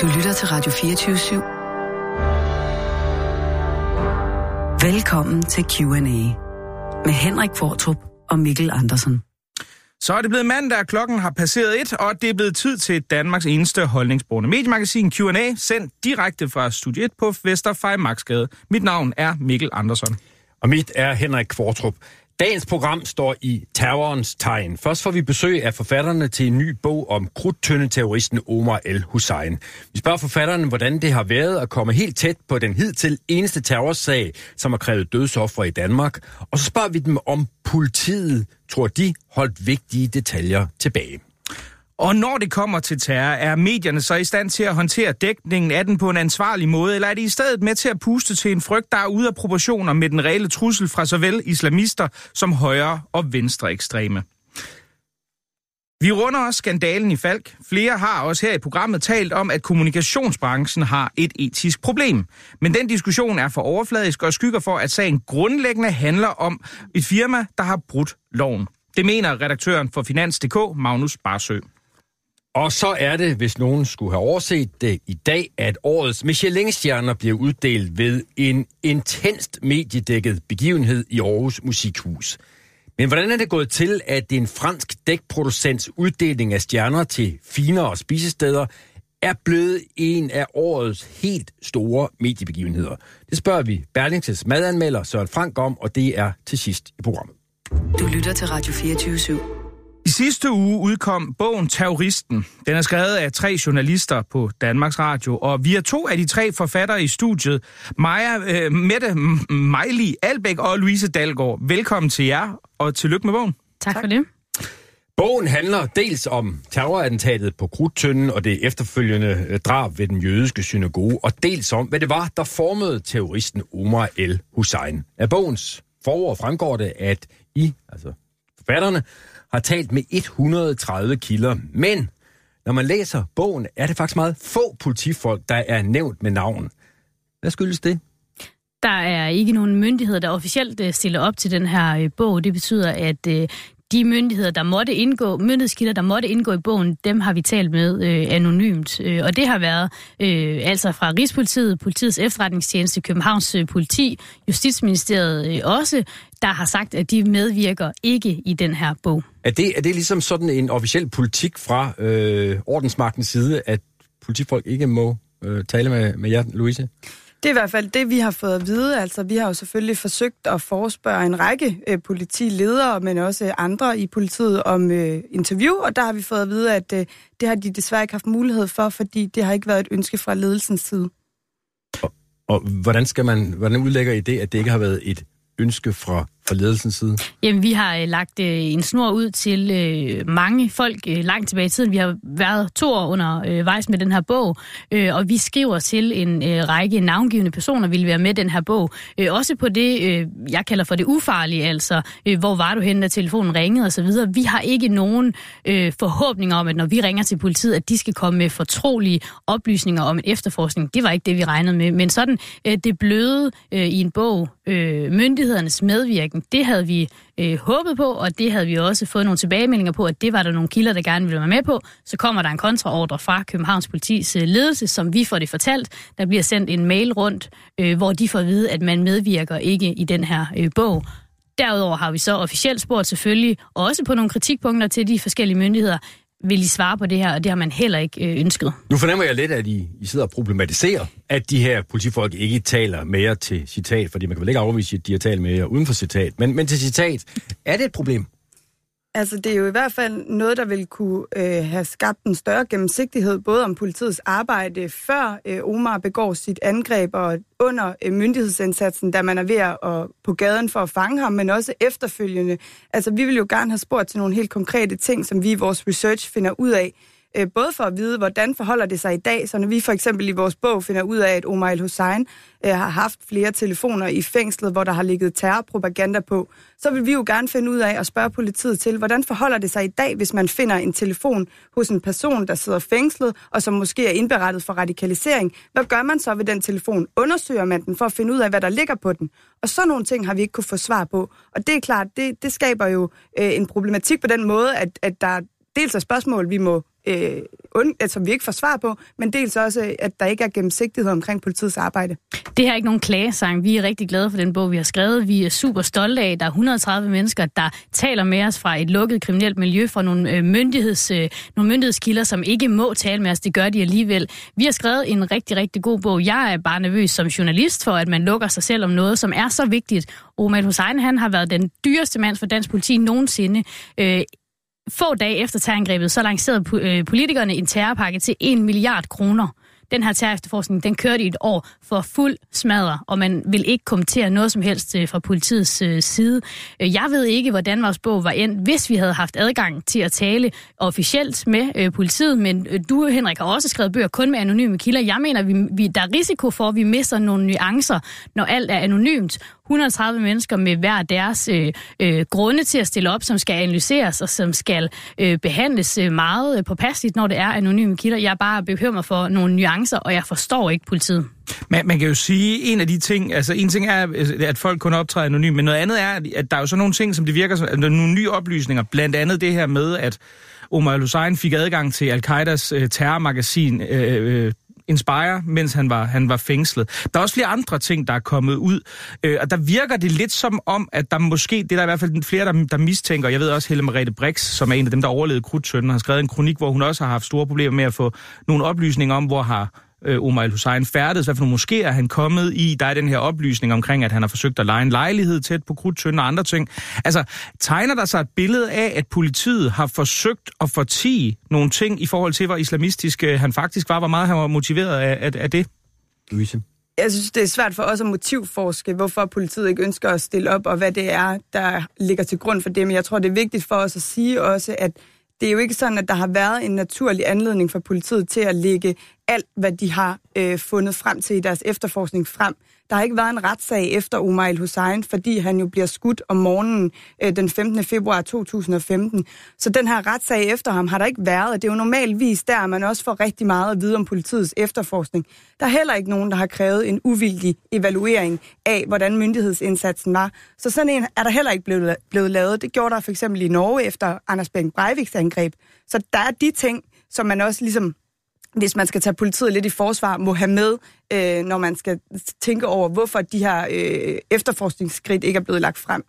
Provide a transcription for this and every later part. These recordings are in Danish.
Du lytter til Radio 24 /7. Velkommen til Q&A med Henrik Fortrup og Mikkel Andersen. Så er det blevet mandag, klokken har passeret et, og det er blevet tid til Danmarks eneste holdningsbrugende mediemagasin Q&A, sendt direkte fra Studie 1 på Vesterfej Maxgade. Mit navn er Mikkel Andersen. Og mit er Henrik Kvartrup. Dagens program står i terrorens tegn. Først får vi besøg af forfatterne til en ny bog om krudtønde terroristen Omar El Hussein. Vi spørger forfatterne, hvordan det har været at komme helt tæt på den hidtil eneste terrorsag, som har krævet dødsoffer i Danmark. Og så spørger vi dem, om politiet tror de holdt vigtige detaljer tilbage. Og når det kommer til terror, er medierne så i stand til at håndtere dækningen af den på en ansvarlig måde, eller er de i stedet med til at puste til en frygt, der er ude af proportioner med den reelle trussel fra såvel islamister som højre- og venstre ekstreme? Vi runder også skandalen i Falk. Flere har også her i programmet talt om, at kommunikationsbranchen har et etisk problem. Men den diskussion er for overfladisk og skygger for, at sagen grundlæggende handler om et firma, der har brudt loven. Det mener redaktøren for Finans.dk, Magnus Barsø. Og så er det, hvis nogen skulle have overset det i dag, at årets Michelin-stjerner bliver uddelt ved en intenst mediedækket begivenhed i Aarhus Musikhus. Men hvordan er det gået til, at en fransk dækproducents uddeling af stjerner til finere spisesteder er blevet en af årets helt store mediebegivenheder? Det spørger vi Berlingses madanmelder Søren Frank om, og det er til sidst i programmet. Du lytter til Radio 24 /7. I sidste uge udkom bogen Terroristen. Den er skrevet af tre journalister på Danmarks Radio, og vi er to af de tre forfattere i studiet, Maja, øh, Mette Mejli Albæk og Louise Dalgaard. Velkommen til jer, og tillykke med bogen. Tak, tak. for det. Bogen handler dels om terrorattentatet på Krudtønden og det efterfølgende øh, drab ved den jødiske synagoge, og dels om, hvad det var, der formede terroristen Omar El Hussein. Af bogens forord fremgår det, at I, altså forfatterne, har talt med 130 kilder, men når man læser bogen, er det faktisk meget få politifolk, der er nævnt med navn. Hvad skyldes det? Der er ikke nogen myndighed, der officielt øh, stiller op til den her øh, bog. Det betyder, at øh, de myndigheder, der måtte indgå, myndighedskilder, der måtte indgå i bogen, dem har vi talt med øh, anonymt. Øh, og det har været øh, altså fra Rigspolitiet, Politiets efterretningstjeneste, Københavns øh, politi, Justitsministeriet øh, også, der har sagt, at de medvirker ikke i den her bog. Er det, er det ligesom sådan en officiel politik fra øh, ordensmagtens side, at politifolk ikke må øh, tale med, med jer, Louise? Det er i hvert fald det, vi har fået at vide. Altså, vi har jo selvfølgelig forsøgt at forespørge en række øh, politiledere, men også andre i politiet om øh, interview, og der har vi fået at vide, at øh, det har de desværre ikke haft mulighed for, fordi det har ikke været et ønske fra ledelsens side. Og, og hvordan skal man, hvordan udlægger I det, at det ikke har været et ønske fra fra ledelsens side? Jamen, vi har øh, lagt øh, en snor ud til øh, mange folk øh, langt tilbage i tiden. Vi har været to år under øh, vejs med den her bog, øh, og vi skriver til en øh, række navngivende personer, vil være med den her bog. Øh, også på det, øh, jeg kalder for det ufarlige, altså, øh, hvor var du henne, da telefonen ringede osv. Vi har ikke nogen øh, forhåbninger om, at når vi ringer til politiet, at de skal komme med fortrolige oplysninger om en efterforskning. Det var ikke det, vi regnede med. Men sådan øh, det bløde øh, i en bog, øh, myndighedernes medvirkning, det havde vi øh, håbet på, og det havde vi også fået nogle tilbagemeldinger på, at det var der nogle kilder, der gerne ville være med på. Så kommer der en kontraordre fra Københavns politis øh, ledelse, som vi får det fortalt. Der bliver sendt en mail rundt, øh, hvor de får at vide, at man medvirker ikke i den her øh, bog. Derudover har vi så officielt spurgt selvfølgelig, også på nogle kritikpunkter til de forskellige myndigheder, vil I svare på det her, og det har man heller ikke øh, ønsket. Nu fornemmer jeg lidt, at I, I sidder og problematiserer, at de her politifolk ikke taler mere til citat, fordi man kan vel ikke afvise, at de har talt mere uden for citat. Men, men til citat, er det et problem? Altså, det er jo i hvert fald noget, der vil kunne øh, have skabt en større gennemsigtighed, både om politiets arbejde før øh, Omar begår sit angreb, og under øh, myndighedsindsatsen, da man er ved at på gaden for at fange ham, men også efterfølgende. Altså, vi vil jo gerne have spurgt til nogle helt konkrete ting, som vi i vores research finder ud af, øh, både for at vide, hvordan forholder det sig i dag, så når vi for eksempel i vores bog finder ud af, at Omar el-Hussein øh, har haft flere telefoner i fængslet, hvor der har ligget terrorpropaganda på, så vil vi jo gerne finde ud af at spørge politiet til, hvordan forholder det sig i dag, hvis man finder en telefon hos en person, der sidder fængslet, og som måske er indberettet for radikalisering. Hvad gør man så ved den telefon? Undersøger man den for at finde ud af, hvad der ligger på den? Og så nogle ting har vi ikke kunne få svar på. Og det er klart, det, det skaber jo øh, en problematik på den måde, at, at der dels er spørgsmål, vi må øh, und, altså, vi ikke får svar på, men dels også, øh, at der ikke er gennemsigtighed omkring politiets arbejde. Det her er ikke nogen klagesang. Vi er rigtig glade for den bog, vi har skrevet. Vi er super stolte af, at der er 130 mennesker, der taler med os fra et lukket kriminelt miljø, fra nogle, øh, myndigheds, øh, nogle myndighedskilder, som ikke må tale med os. Det gør de alligevel. Vi har skrevet en rigtig, rigtig god bog. Jeg er bare nervøs som journalist for, at man lukker sig selv om noget, som er så vigtigt. Omar Hussein, han har været den dyreste mand for dansk politi nogensinde. Øh, få dage efter terrorangrebet, så lancerede øh, politikerne en terrorpakke til 1 milliard kroner. Den her terrorefterforskning, den kørte i et år for fuld smadre, og man vil ikke kommentere noget som helst øh, fra politiets øh, side. Jeg ved ikke, hvordan vores bog var endt, hvis vi havde haft adgang til at tale officielt med politiet, men du, Henrik, har også skrevet bøger kun med anonyme kilder. Jeg mener, vi, vi, der er risiko for, at vi mister nogle nuancer, når alt er anonymt, 130 mennesker med hver deres øh, øh, grunde til at stille op, som skal analyseres og som skal øh, behandles øh, meget øh, påpasseligt, når det er anonyme kilder. Jeg er bare bekymret for nogle nuancer, og jeg forstår ikke politiet. Man, man kan jo sige, en af de ting, altså en ting er, at folk kun optræder anonymt, men noget andet er, at der er jo så nogle ting, som det virker som, altså nogle nye oplysninger, blandt andet det her med, at Omar al-Hussein fik adgang til al-Qaidas øh, terrormagasin øh, øh, Inspire, mens han var, han var fængslet. Der er også flere andre ting, der er kommet ud, øh, og der virker det lidt som om, at der måske, det er der i hvert fald flere, der, der mistænker, jeg ved også Helle Merete Brix, som er en af dem, der overlevede krudtønden, har skrevet en kronik, hvor hun også har haft store problemer med at få nogle oplysninger om, hvor har øh, Omar el-Hussein færdes, hvad for nogle moskéer han kommet i. Der er den her oplysning omkring, at han har forsøgt at lege en lejlighed tæt på Krudtønden og andre ting. Altså, tegner der sig et billede af, at politiet har forsøgt at fortige nogle ting i forhold til, hvor islamistisk øh, han faktisk var, hvor meget han var motiveret af, af, af det? Louise? Jeg synes, det er svært for os at motivforske, hvorfor politiet ikke ønsker at stille op, og hvad det er, der ligger til grund for det. Men jeg tror, det er vigtigt for os at sige også, at det er jo ikke sådan, at der har været en naturlig anledning for politiet til at lægge alt, hvad de har øh, fundet frem til i deres efterforskning frem. Der har ikke været en retssag efter Omar el-Hussein, fordi han jo bliver skudt om morgenen øh, den 15. februar 2015. Så den her retssag efter ham har der ikke været, og det er jo normalvis der, man også får rigtig meget at vide om politiets efterforskning. Der er heller ikke nogen, der har krævet en uvildig evaluering af, hvordan myndighedsindsatsen var. Så sådan en er der heller ikke blevet, blevet lavet. Det gjorde der for eksempel i Norge efter Anders Beng Breiviks angreb. Så der er de ting, som man også ligesom hvis man skal tage politiet lidt i forsvar, må have med, øh, når man skal tænke over, hvorfor de her øh, efterforskningsskridt ikke er blevet lagt frem.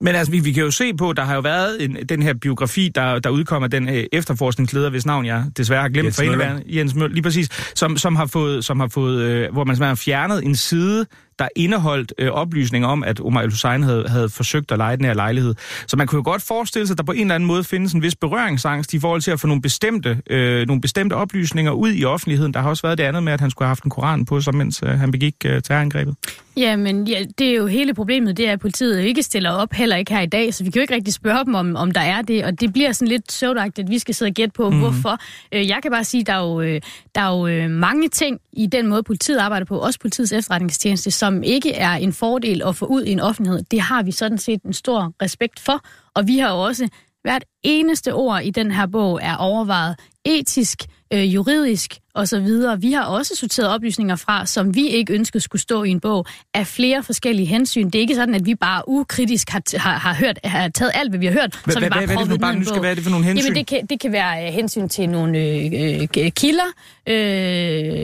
Men altså, vi, vi kan jo se på, der har jo været en, den her biografi, der, der udkommer den øh, efterforskningsleder, hvis navn jeg desværre har glemt Jens for indeværende, Jens Møller, lige præcis, som, som har fået, som har fået øh, hvor man har fjernet en side, der indeholdt øh, oplysninger om, at Omar el-Hussein havde, havde forsøgt at lege den her lejlighed. Så man kunne jo godt forestille sig, at der på en eller anden måde findes en vis berøringsangst i forhold til at få nogle bestemte, øh, nogle bestemte oplysninger ud i offentligheden. Der har også været det andet med, at han skulle have haft en koran på sig, mens øh, han begik øh, terrorangrebet. Ja, men ja, det er jo hele problemet, det er, at politiet ikke stiller op, heller ikke her i dag, så vi kan jo ikke rigtig spørge dem, om, om der er det, og det bliver sådan lidt søvdagt, at vi skal sidde og gætte på, mm. hvorfor. Øh, jeg kan bare sige, at der er jo, øh, der er jo øh, mange ting i den måde, politiet arbejder på, også politiets efterretningstjeneste, som ikke er en fordel at få ud i en offentlighed. Det har vi sådan set en stor respekt for, og vi har jo også hvert eneste ord i den her bog er overvejet etisk, øh, juridisk osv. Vi har også sorteret oplysninger fra, som vi ikke ønskede skulle stå i en bog, af flere forskellige hensyn. Det er ikke sådan, at vi bare ukritisk har, har, har, hørt, har taget alt, hvad vi har hørt, så vi bare prøvet det for, en bog. Hvad er det for nogle hensyn? Jamen, det kan, det kan være øh, hensyn til nogle øh, øh, kilder. Øh,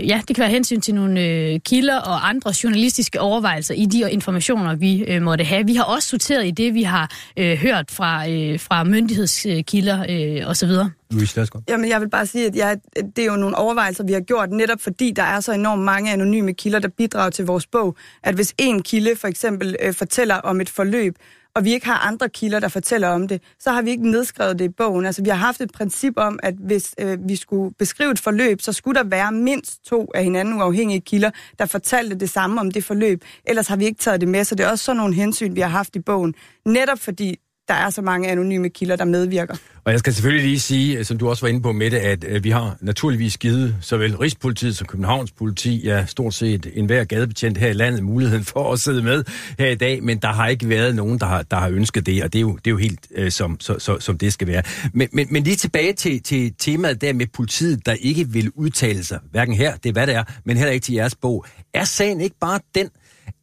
ja, det kan være hensyn til nogle øh, kilder og andre journalistiske overvejelser i de informationer, vi øh, måtte have. Vi har også sorteret i det, vi har øh, hørt fra, øh, fra myndighedskilder øh, osv. Louise Jamen, jeg vil bare sige, at jeg, det er jo nogle overvejelser, vi har gjort, netop fordi der er så enormt mange anonyme kilder, der bidrager til vores bog, at hvis en kilde for eksempel øh, fortæller om et forløb, og vi ikke har andre kilder, der fortæller om det, så har vi ikke nedskrevet det i bogen. Altså, vi har haft et princip om, at hvis øh, vi skulle beskrive et forløb, så skulle der være mindst to af hinanden uafhængige kilder, der fortalte det samme om det forløb. Ellers har vi ikke taget det med, så det er også sådan nogle hensyn, vi har haft i bogen. Netop fordi der er så mange anonyme kilder, der medvirker. Og jeg skal selvfølgelig lige sige, øh, som du også var inde på, Mette, at øh, vi har naturligvis givet såvel Rigspolitiet som Københavns politi, ja, stort set enhver gadebetjent her i landet, muligheden for at sidde med her i dag, men der har ikke været nogen, der har, der har ønsket det, og det er jo, det er jo helt øh, som, så, så, som det skal være. Men, men, men lige tilbage til, til temaet der med politiet, der ikke vil udtale sig, hverken her, det er hvad det er, men heller ikke til jeres bog. Er sagen ikke bare den,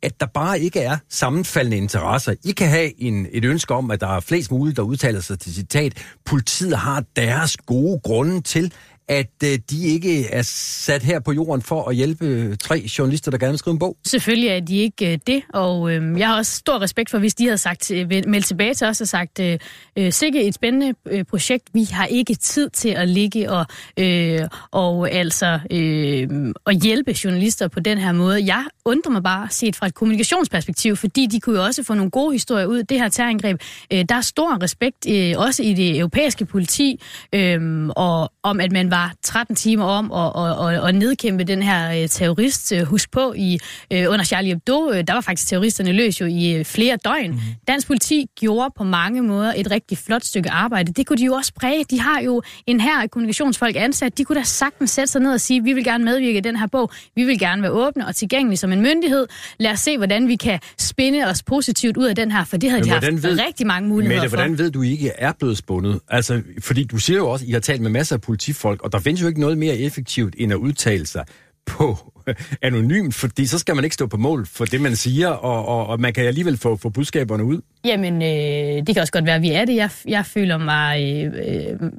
at der bare ikke er sammenfaldende interesser. I kan have en, et ønske om, at der er flest muligt, der udtaler sig til citat. Politiet har deres gode grunde til, at øh, de ikke er sat her på jorden for at hjælpe øh, tre journalister, der gerne vil skrive en bog? Selvfølgelig er de ikke øh, det, og øh, jeg har også stor respekt for, hvis de havde sagt, øh, meldt tilbage til os og sagt, øh, øh, sikke et spændende øh, projekt, vi har ikke tid til at ligge og, øh, og altså øh, at hjælpe journalister på den her måde. Jeg undrer mig bare set fra et kommunikationsperspektiv, fordi de kunne jo også få nogle gode historier ud. Det her terrorangreb, øh, der er stor respekt øh, også i det europæiske politi, øh, og om at man var 13 timer om at, at, at, at nedkæmpe den her øh, terrorist. Øh, husk på, i øh, under Charlie Hebdo, der var faktisk terroristerne løs jo i flere døgn. Mm. Dansk politi gjorde på mange måder et rigtig flot stykke arbejde. Det kunne de jo også præge. De har jo en her kommunikationsfolk ansat. De kunne da sagtens sætte sig ned og sige, vi vil gerne medvirke i den her bog. Vi vil gerne være åbne og tilgængelige som en myndighed. Lad os se, hvordan vi kan spinde os positivt ud af den her, for det havde Men de haft ved, rigtig mange muligheder Mette, for. hvordan ved du ikke er blevet spundet? Altså, fordi du siger jo også, at I har talt med masser af politifolk, og der findes jo ikke noget mere effektivt end at udtale sig på anonymt, fordi så skal man ikke stå på mål for det, man siger, og, og, og man kan alligevel få, få budskaberne ud. Jamen, øh, det kan også godt være, at vi er det. Jeg, jeg føler mig øh,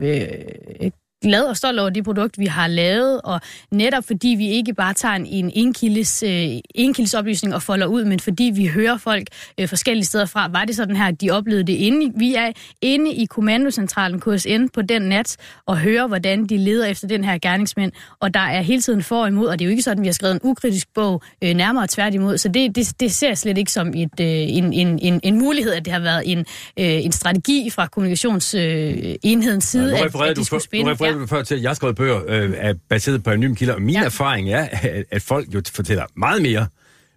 øh, øh glad og stolt over det produkt, vi har lavet, og netop fordi vi ikke bare tager en, en enkildes, øh, enkildes oplysning og folder ud, men fordi vi hører folk øh, forskellige steder fra, var det sådan her, at de oplevede det inde. Vi er inde i kommandocentralen KSN på den nat og hører, hvordan de leder efter den her gerningsmænd, og der er hele tiden for og imod, og det er jo ikke sådan, vi har skrevet en ukritisk bog øh, nærmere tværtimod, så det, det, det ser jeg slet ikke som et, øh, en, en, en, en mulighed, at det har været en, øh, en strategi fra kommunikationsenhedens side, ja, at, at de skulle spænde ja. før til, at jeg har skrevet bøger, øh, er baseret på anonyme kilder, og min ja. erfaring er, at, at folk jo fortæller meget mere,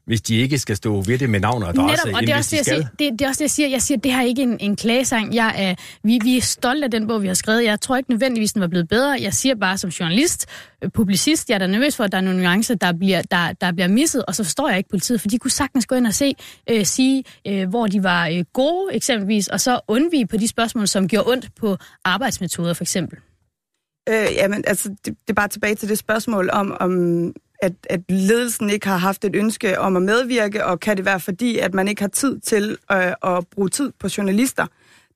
hvis de ikke skal stå ved det med navn og adresse, Netop, og det er, også det, jeg siger, det, det er også det, jeg siger. Jeg siger, det her er ikke en, en klagesang. Jeg er, vi, vi er stolte af den bog, vi har skrevet. Jeg tror ikke nødvendigvis, den var blevet bedre. Jeg siger bare som journalist, øh, publicist, jeg er da nervøs for, at der er nogle nuancer, der bliver, der, der bliver misset, og så forstår jeg ikke politiet, for de kunne sagtens gå ind og se, øh, sige, øh, hvor de var øh, gode eksempelvis, og så undvige på de spørgsmål, som gjorde ondt på arbejdsmetoder for eksempel. Øh, jamen, altså, det, det er bare tilbage til det spørgsmål om, om at, at ledelsen ikke har haft et ønske om at medvirke, og kan det være fordi, at man ikke har tid til øh, at bruge tid på journalister?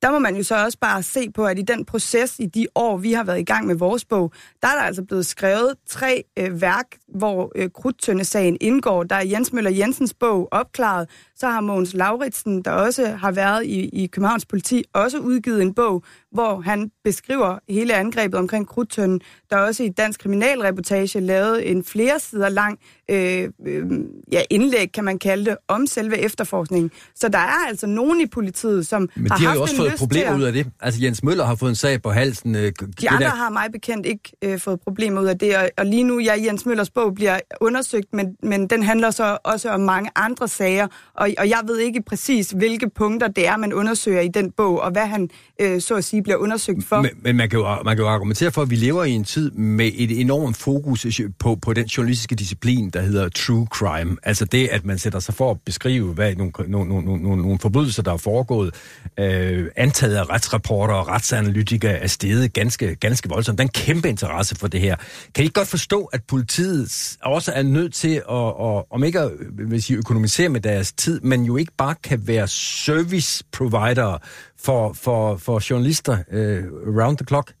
Der må man jo så også bare se på, at i den proces, i de år, vi har været i gang med vores bog, der er der altså blevet skrevet tre øh, værk, hvor øh, krudtøndesagen indgår. Der er Jens Møller Jensens bog opklaret, så har Mogens Lauritsen, der også har været i, i Københavns politi, også udgivet en bog, hvor han beskriver hele angrebet omkring krudtønden. Der er også i Dansk Kriminalreportage lavet en flere sider lang øh, øh, ja, indlæg, kan man kalde det, om selve efterforskningen. Så der er altså nogen i politiet, som Men har de har jo også fået problemer ud af det. Altså Jens Møller har fået en sag på halsen. Øh, de andre der... har mig bekendt ikke øh, fået problemer ud af det, og, og lige nu, ja, Jens Møllers bog bliver undersøgt, men, men den handler så også om mange andre sager, og, og jeg ved ikke præcis, hvilke punkter det er, man undersøger i den bog, og hvad han øh, så at sige bliver undersøgt for. Men, men man, kan jo, man kan jo argumentere for, at vi lever i en tid med et enormt fokus på, på den journalistiske disciplin, der hedder true crime. Altså det, at man sætter sig for at beskrive, hvad nogle, nogle, nogle, nogle, nogle forbrydelser, der er foregået. Øh, antaget af retsrapporter og retsanalytikere er steget ganske, ganske voldsomt. Der er en kæmpe interesse for det her. Kan I godt forstå, at politiet også er nødt til at, at om ikke at vil sige, økonomisere med deres tid, men jo ikke bare kan være service provider for, for, for journalister uh, around the clock?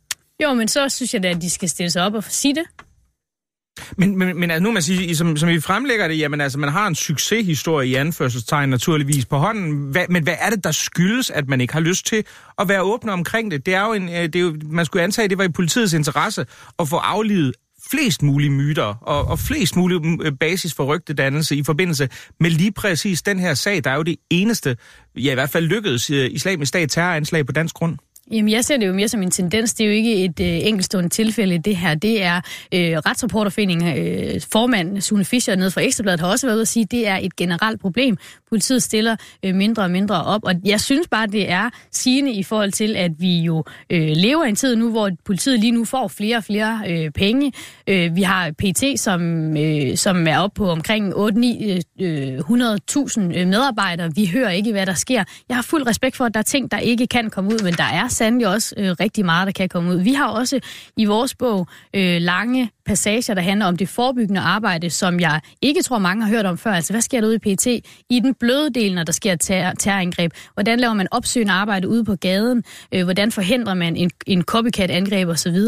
Jo, men så synes jeg da, at de skal stille sig op og sige det. Men, men, men altså, nu man sige, som, som vi fremlægger det, jamen altså, man har en succeshistorie i anførselstegn naturligvis på hånden. Hvad, men hvad er det, der skyldes, at man ikke har lyst til at være åbne omkring det? Det er jo en, det er jo, man skulle antage, at det var i politiets interesse at få aflivet flest mulige myter og, og flest mulige mm, øh, basis for rygtedannelse i forbindelse med lige præcis den her sag, der er jo det eneste, ja i hvert fald lykkedes øh, islamisk stat terroranslag på dansk grund. Jamen, jeg ser det jo mere som en tendens. Det er jo ikke et øh, enkeltstående tilfælde, det her. Det er øh, Retsreporterforeningen, øh, formand Sune Fischer nede fra Ekstrabladet har også været ude at sige, at det er et generelt problem. Politiet stiller øh, mindre og mindre op, og jeg synes bare, det er sigende i forhold til, at vi jo øh, lever i en tid nu, hvor politiet lige nu får flere og flere øh, penge. Øh, vi har PT, som, øh, som er oppe på omkring 8-900.000 øh, øh, øh, medarbejdere. Vi hører ikke, hvad der sker. Jeg har fuld respekt for, at der er ting, der ikke kan komme ud, men der er sandelig også øh, rigtig meget, der kan komme ud. Vi har også i vores bog øh, lange passager, der handler om det forebyggende arbejde, som jeg ikke tror, mange har hørt om før. Altså, hvad sker der ude i PT? I den bløde del, når der sker ter- terrorangreb. Hvordan laver man opsøgende arbejde ude på gaden? Øh, hvordan forhindrer man en, en copycat-angreb osv.?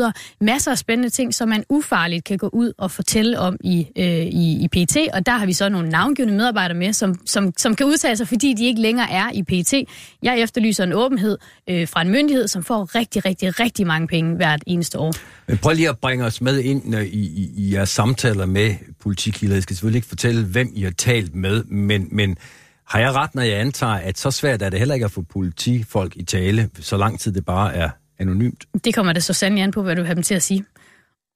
Masser af spændende ting, som man ufarligt kan gå ud og fortælle om i, øh, i, i PT. Og der har vi så nogle navngivende medarbejdere med, som, som, som kan udtale sig, fordi de ikke længere er i PT. Jeg efterlyser en åbenhed øh, fra en myndighed, som får rigtig, rigtig, rigtig mange penge hvert eneste år. Men prøv lige at bringe os med ind i, i, i jeres samtaler med politikilder. Jeg skal selvfølgelig ikke fortælle, hvem I har talt med, men, men har jeg ret, når jeg antager, at så svært er det heller ikke at få politifolk i tale, så lang tid det bare er anonymt? Det kommer det så sandelig an på, hvad du har dem til at sige.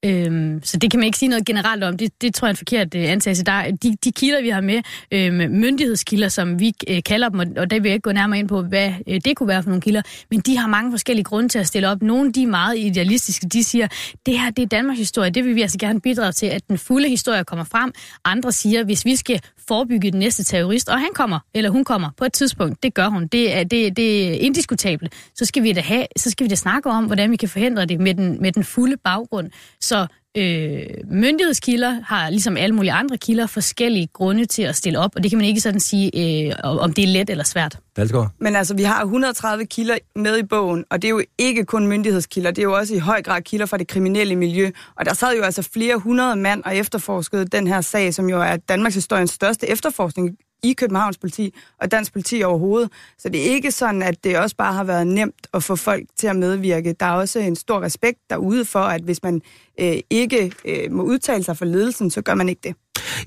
Øhm, så det kan man ikke sige noget generelt om. Det, det tror jeg er en forkert øh, antagelse. Der er de, de kilder, vi har med, øh, myndighedskilder, som vi øh, kalder dem, og, og der vil jeg ikke gå nærmere ind på, hvad øh, det kunne være for nogle kilder, men de har mange forskellige grunde til at stille op. Nogle de er meget idealistiske. De siger, det her det er Danmarks historie, det vil vi altså gerne bidrage til, at den fulde historie kommer frem. Andre siger, hvis vi skal forebygge den næste terrorist, og han kommer, eller hun kommer på et tidspunkt, det gør hun, det er, det, det er indiskutabelt, så skal vi da have, så skal vi da snakke om, hvordan vi kan forhindre det med den, med den fulde baggrund. Så øh, myndighedskilder har, ligesom alle mulige andre kilder, forskellige grunde til at stille op, og det kan man ikke sådan sige, øh, om det er let eller svært. Dalsgaard? Men altså, vi har 130 kilder med i bogen, og det er jo ikke kun myndighedskilder, det er jo også i høj grad kilder fra det kriminelle miljø. Og der sad jo altså flere hundrede mand og efterforskede den her sag, som jo er Danmarks historiens største efterforskning i Københavns politi og dansk politi overhovedet. Så det er ikke sådan, at det også bare har været nemt at få folk til at medvirke. Der er også en stor respekt derude for, at hvis man øh, ikke øh, må udtale sig for ledelsen, så gør man ikke det.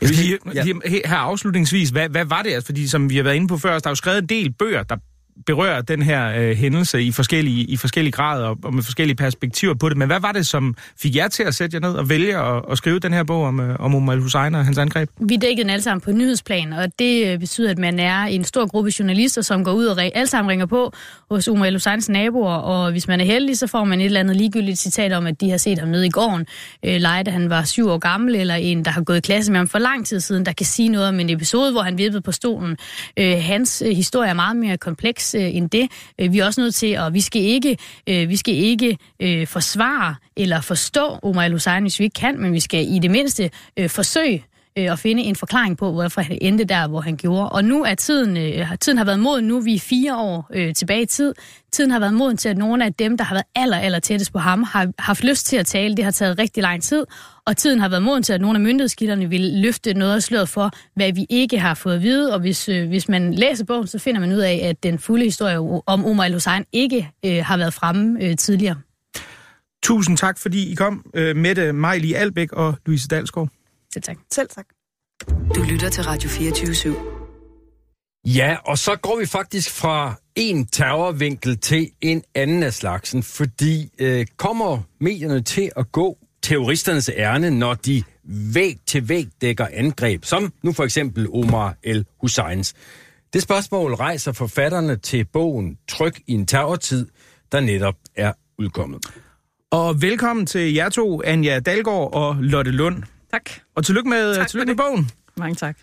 Jeg vil lige, lige her afslutningsvis, hvad, hvad var det? Altså, fordi som vi har været inde på før, der er jo skrevet en del bøger, der berører den her øh, hændelse i forskellige, i forskellige grader og, og med forskellige perspektiver på det. Men hvad var det, som fik jer til at sætte jer ned og vælge at, at skrive den her bog om, øh, om Omar Hussein og hans angreb? Vi dækkede den alle sammen på nyhedsplan, og det øh, betyder, at man er en stor gruppe journalister, som går ud og alle sammen ringer på hos Omar Husseins naboer, og hvis man er heldig, så får man et eller andet ligegyldigt citat om, at de har set ham nede i gården, øh, lege, da han var syv år gammel, eller en, der har gået i klasse med ham for lang tid siden, der kan sige noget om en episode, hvor han vippede på stolen. Øh, hans øh, historie er meget mere kompleks øh, end det. Øh, vi er også nødt til, og vi skal ikke, øh, vi skal ikke øh, forsvare eller forstå Omar el hvis vi ikke kan, men vi skal i det mindste øh, forsøge øh, og finde en forklaring på, hvorfor han endte der, hvor han gjorde. Og nu er tiden, øh, tiden har været moden, nu er vi fire år øh, tilbage i tid. Tiden har været moden til, at nogle af dem, der har været aller, aller tættest på ham, har haft lyst til at tale. Det har taget rigtig lang tid, og tiden har været moden til, at nogle af myndighedskilderne vil løfte noget af sløret for, hvad vi ikke har fået at vide. Og hvis, øh, hvis man læser bogen, så finder man ud af, at den fulde historie om Omar el-Hussein ikke øh, har været fremme øh, tidligere. Tusind tak, fordi I kom, øh, Mette Majli Albæk og Louise Dalsgaard. Selv tak. Selv tak. Du lytter til Radio 24 /7. Ja, og så går vi faktisk fra en terrorvinkel til en anden af slagsen, fordi øh, kommer medierne til at gå terroristernes ærne, når de væg til væg dækker angreb, som nu for eksempel Omar El Husseins. Det spørgsmål rejser forfatterne til bogen Tryk i en terrortid, der netop er udkommet. Og velkommen til jer to, Anja Dalgaard og Lotte Lund. Tak. Og tillykke med, Tak tillykke med bogen. Mange tak.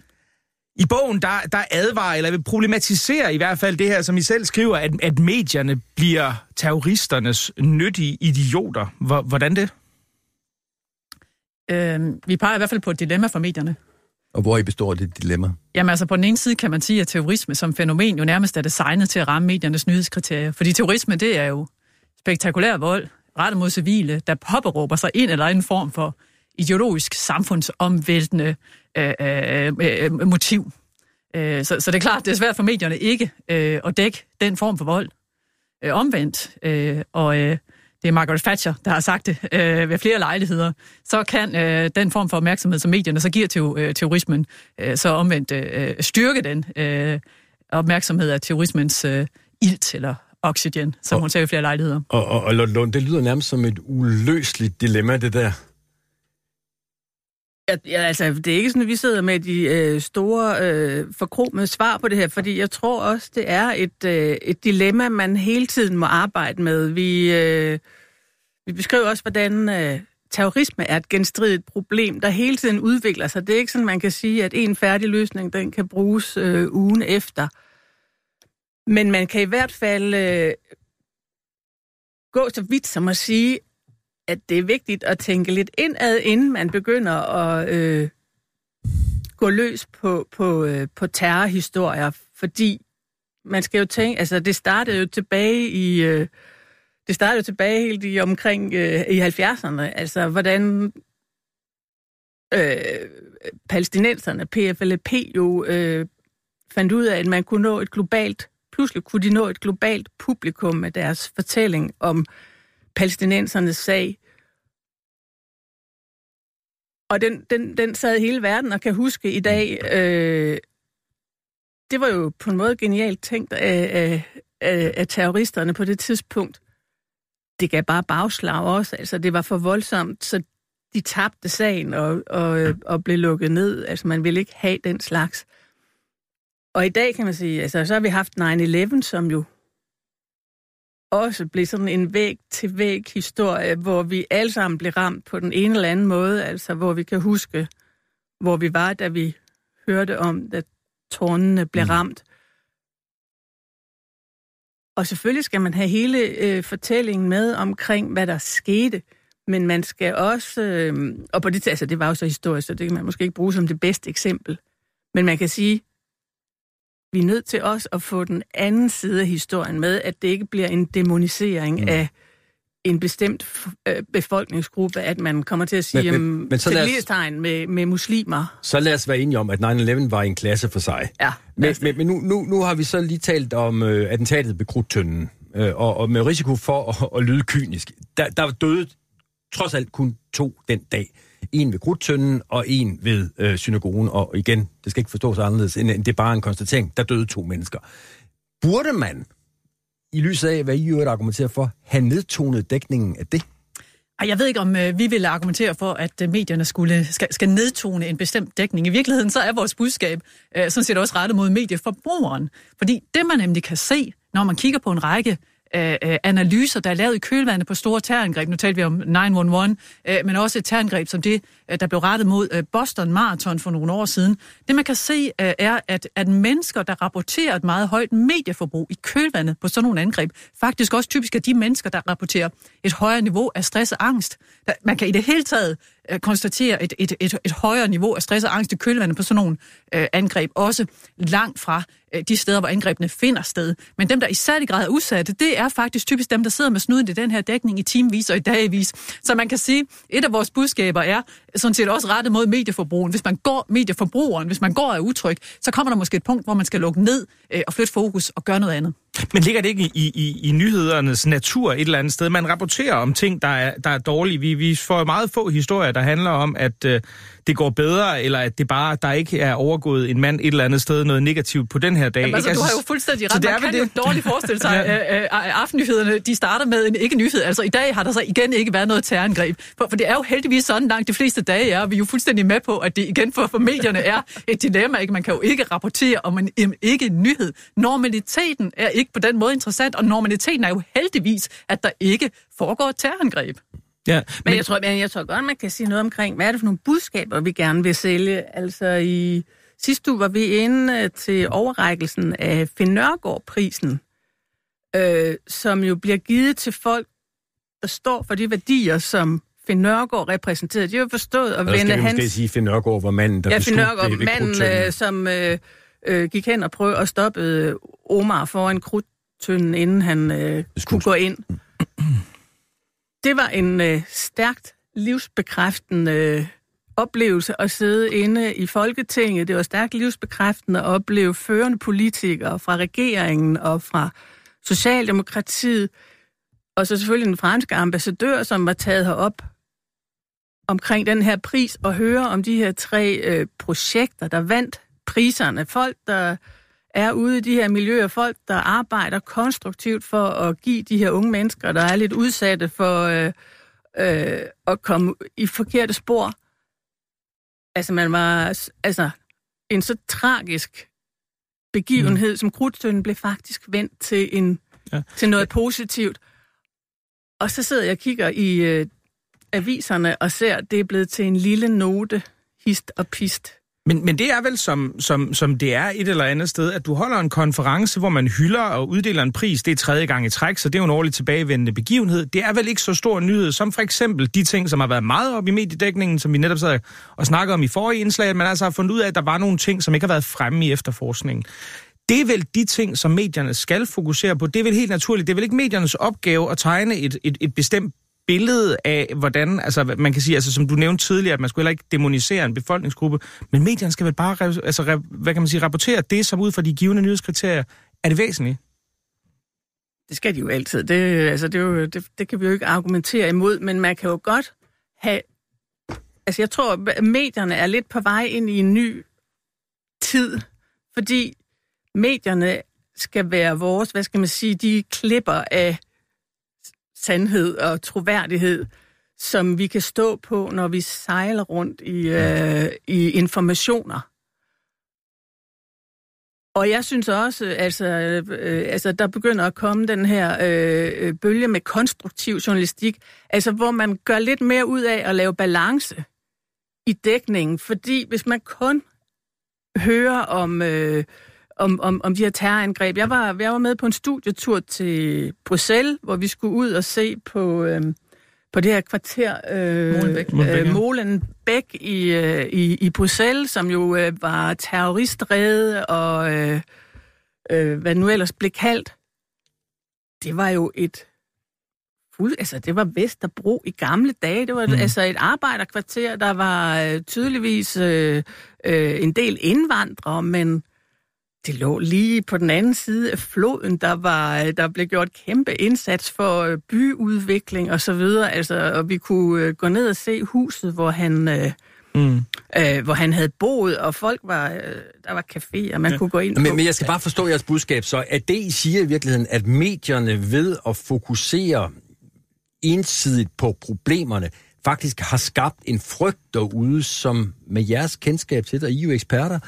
I bogen, der, der advarer, eller vil problematisere i hvert fald det her, som I selv skriver, at, at medierne bliver terroristernes nyttige idioter. Hvor- Hvordan det? Øh, vi peger i hvert fald på et dilemma for medierne. Og hvor I består det dilemma? Jamen altså, på den ene side kan man sige, at terrorisme som fænomen jo nærmest er designet til at ramme mediernes nyhedskriterier. Fordi terrorisme, det er jo spektakulær vold, rettet mod civile, der påberåber sig en eller anden form for ideologisk samfundsomvæltende øh, øh, øh, motiv. Øh, så, så det er klart, det er svært for medierne ikke øh, at dække den form for vold. Øh, omvendt, øh, og øh, det er Margaret Thatcher, der har sagt det øh, ved flere lejligheder, så kan øh, den form for opmærksomhed, som medierne så giver til øh, terrorismen, øh, så omvendt øh, styrke den øh, opmærksomhed af terrorismens øh, ilt eller oxygen, som Og- hun sagde ved flere lejligheder. Og, og, og Lund, det lyder nærmest som et uløseligt dilemma, det der. Ja, ja, altså, det er ikke sådan, at vi sidder med de øh, store øh, forkromede svar på det her, fordi jeg tror også, det er et, øh, et dilemma, man hele tiden må arbejde med. Vi, øh, vi beskriver også, hvordan øh, terrorisme er et genstridigt problem, der hele tiden udvikler sig. Det er ikke sådan, man kan sige, at en færdig løsning, den kan bruges øh, ugen efter. Men man kan i hvert fald øh, gå så vidt som at sige, at det er vigtigt at tænke lidt indad, inden man begynder at øh, gå løs på, på, øh, på terrorhistorier, fordi man skal jo tænke, altså det startede jo tilbage i, øh, det startede jo tilbage helt i omkring øh, i 70'erne, altså hvordan øh, palæstinenserne, PFLP, jo øh, fandt ud af, at man kunne nå et globalt, pludselig kunne de nå et globalt publikum med deres fortælling om palæstinensernes sag. Og den, den, den sad hele verden og kan huske i dag, øh, det var jo på en måde genialt tænkt af, af, af, af terroristerne på det tidspunkt. Det gav bare bagslag også, altså det var for voldsomt, så de tabte sagen og, og, og blev lukket ned. Altså man ville ikke have den slags. Og i dag kan man sige, altså så har vi haft 9-11, som jo også blev sådan en væg-til-væg historie, hvor vi alle sammen blev ramt på den ene eller anden måde, altså hvor vi kan huske, hvor vi var, da vi hørte om, at tårnene blev mm. ramt. Og selvfølgelig skal man have hele øh, fortællingen med omkring, hvad der skete. Men man skal også, øh, og på det altså det var jo så historisk, så det kan man måske ikke bruge som det bedste eksempel. Men man kan sige, vi er nødt til også at få den anden side af historien med, at det ikke bliver en demonisering mm. af en bestemt øh, befolkningsgruppe, at man kommer til at sige men, men, men så os, med, med muslimer. Så lad os være enige om, at 9-11 var en klasse for sig. Ja. Men, men, men nu, nu, nu har vi så lige talt om øh, attentatet ved Krudtønden, øh, og, og med risiko for at, at lyde kynisk. Der, der døde trods alt kun to den dag. En ved Krudtønden og en ved øh, synagogen. Og igen, det skal ikke forstås anderledes, end, end det er bare en konstatering. Der døde to mennesker. Burde man, i lyset af, hvad I øvrigt argumenterer for, have nedtonet dækningen af det? Jeg ved ikke, om øh, vi vil argumentere for, at øh, medierne skulle, skal, skal nedtone en bestemt dækning. I virkeligheden så er vores budskab øh, sådan set også rettet mod medieforbrugeren. Fordi det, man nemlig kan se, når man kigger på en række Øh, øh, analyser, der er lavet i kølvandet på store terrorangreb. Nu talte vi om 911, øh, men også et terrorangreb som det, Øh, der blev rettet mod øh, Boston Marathon for nogle år siden. Det man kan se øh, er, at, at mennesker, der rapporterer et meget højt medieforbrug i kølvandet på sådan nogle angreb, faktisk også typisk er de mennesker, der rapporterer et højere niveau af stress og angst. Man kan i det hele taget konstatere et, et, et, et højere niveau af stress og angst i kølvandet på sådan nogle øh, angreb, også langt fra øh, de steder, hvor angrebene finder sted. Men dem, der i særlig grad er udsatte, det er faktisk typisk dem, der sidder med snuden i den her dækning i timevis og i dagvis. Så man kan sige, et af vores budskaber er sådan set også rettet mod medieforbrugeren. Hvis man går medieforbrugeren, hvis man går af utryg, så kommer der måske et punkt, hvor man skal lukke ned øh, og flytte fokus og gøre noget andet. Men ligger det ikke i, i, i nyhedernes natur et eller andet sted? Man rapporterer om ting, der er, der er dårlige. Vi, vi får meget få historier, der handler om, at øh, det går bedre, eller at det bare der ikke er overgået en mand et eller andet sted noget negativt på den her dag. Jamen, altså, du har jo fuldstændig ret. Man kan det. jo dårligt forestille sig, ja. øh, aftennyhederne de starter med en ikke-nyhed. Altså i dag har der så igen ikke været noget terrorangreb. For, for det er jo heldigvis sådan langt de fleste dage er, vi er jo fuldstændig med på, at det igen for, for medierne er et dilemma. Ikke? Man kan jo ikke rapportere om en, en ikke-nyhed. Normaliteten er ikke på den måde interessant, og normaliteten er jo heldigvis, at der ikke foregår terrorangreb. Ja, men, men, jeg tror, men jeg tror godt, man kan sige noget omkring, hvad er det for nogle budskaber, vi gerne vil sælge. Altså i sidste uge var vi inde øh, til overrækkelsen af Finn Nørgaard-prisen, øh, som jo bliver givet til folk, der står for de værdier, som Finn Nørgaard repræsenterede. De har jo forstået at vende hans... måske sige, Finn Nørgaard var manden, der ja, Finn Nørgaard, manden, øh, som øh, øh, gik hen og prøvede at stoppe øh, Omar foran krudtønden, inden han øh, kunne gå ind. Det var en øh, stærkt livsbekræftende øh, oplevelse at sidde inde i Folketinget. Det var stærkt livsbekræftende at opleve førende politikere fra regeringen og fra Socialdemokratiet, og så selvfølgelig den franske ambassadør, som var taget herop omkring den her pris, og høre om de her tre øh, projekter, der vandt priserne. Folk, der er ude i de her miljøer, folk, der arbejder konstruktivt for at give de her unge mennesker, der er lidt udsatte for øh, øh, at komme i forkerte spor. Altså, man var, altså, en så tragisk begivenhed mm. som krudtønden blev faktisk vendt til, en, ja. til noget positivt. Og så sidder jeg og kigger i øh, aviserne og ser, at det er blevet til en lille note, hist og pist. Men, men det er vel som, som, som det er et eller andet sted, at du holder en konference, hvor man hylder og uddeler en pris. Det er tredje gang i træk, så det er jo en årlig tilbagevendende begivenhed. Det er vel ikke så stor nyhed som for eksempel de ting, som har været meget op i mediedækningen, som vi netop sad og snakkede om i forrige indslag, at man altså har fundet ud af, at der var nogle ting, som ikke har været fremme i efterforskningen. Det er vel de ting, som medierne skal fokusere på. Det er vel helt naturligt. Det er vel ikke mediernes opgave at tegne et, et, et bestemt billede af, hvordan, altså man kan sige, altså som du nævnte tidligere, at man skulle heller ikke demonisere en befolkningsgruppe, men medierne skal vel bare, altså, hvad kan man sige, rapportere det, som ud fra de givende nyhedskriterier er det væsentlige? Det skal de jo altid. Det, altså, det, er jo, det, det kan vi jo ikke argumentere imod, men man kan jo godt have... Altså, jeg tror, at medierne er lidt på vej ind i en ny tid, fordi medierne skal være vores, hvad skal man sige, de klipper af sandhed og troværdighed, som vi kan stå på, når vi sejler rundt i, øh, i informationer. Og jeg synes også, altså, øh, altså der begynder at komme den her øh, bølge med konstruktiv journalistik, altså hvor man gør lidt mere ud af at lave balance i dækningen, fordi hvis man kun hører om øh, om, om, om de her terrorangreb. Jeg var, jeg var med på en studietur til Bruxelles, hvor vi skulle ud og se på, øh, på det her kvarter øh, øh, Molenbæk i, øh, i, i Bruxelles, som jo øh, var terroristredde og øh, øh, hvad nu ellers blev kaldt. Det var jo et fuld, altså det var Vesterbro i gamle dage. Det var mm. altså et arbejderkvarter, der var øh, tydeligvis øh, øh, en del indvandrere, men det lå lige på den anden side af floden. Der var der blev gjort kæmpe indsats for øh, byudvikling og så videre. Altså, og vi kunne øh, gå ned og se huset, hvor han øh, mm. øh, hvor han havde boet, og folk var øh, der var caféer, man ja. kunne gå ind. Men, men jeg skal bare forstå jeres budskab så, at det I siger i virkeligheden, at medierne ved at fokusere ensidigt på problemerne, faktisk har skabt en frygt derude, som med jeres kendskab til det, og I er jo eksperter,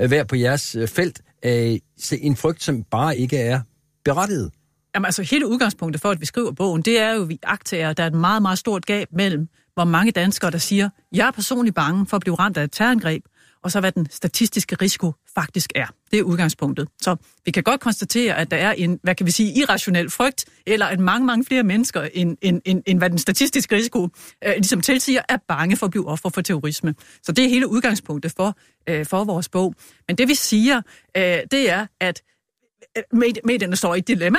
Øh, hver på jeres øh, felt, øh, en frygt, som bare ikke er berettiget. Jamen altså, hele udgangspunktet for, at vi skriver bogen, det er jo, at vi aktager, der er et meget, meget stort gab mellem, hvor mange danskere, der siger, jeg er personligt bange for at blive ramt af et terrorangreb, og så hvad den statistiske risiko faktisk er. Det er udgangspunktet. Så vi kan godt konstatere, at der er en, hvad kan vi sige, irrationel frygt, eller at mange, mange flere mennesker, end, end, end, end hvad den statistiske risiko øh, ligesom tilsiger, er bange for at blive offer for terrorisme. Så det er hele udgangspunktet for, øh, for vores bog. Men det vi siger, øh, det er, at medierne står i et dilemma.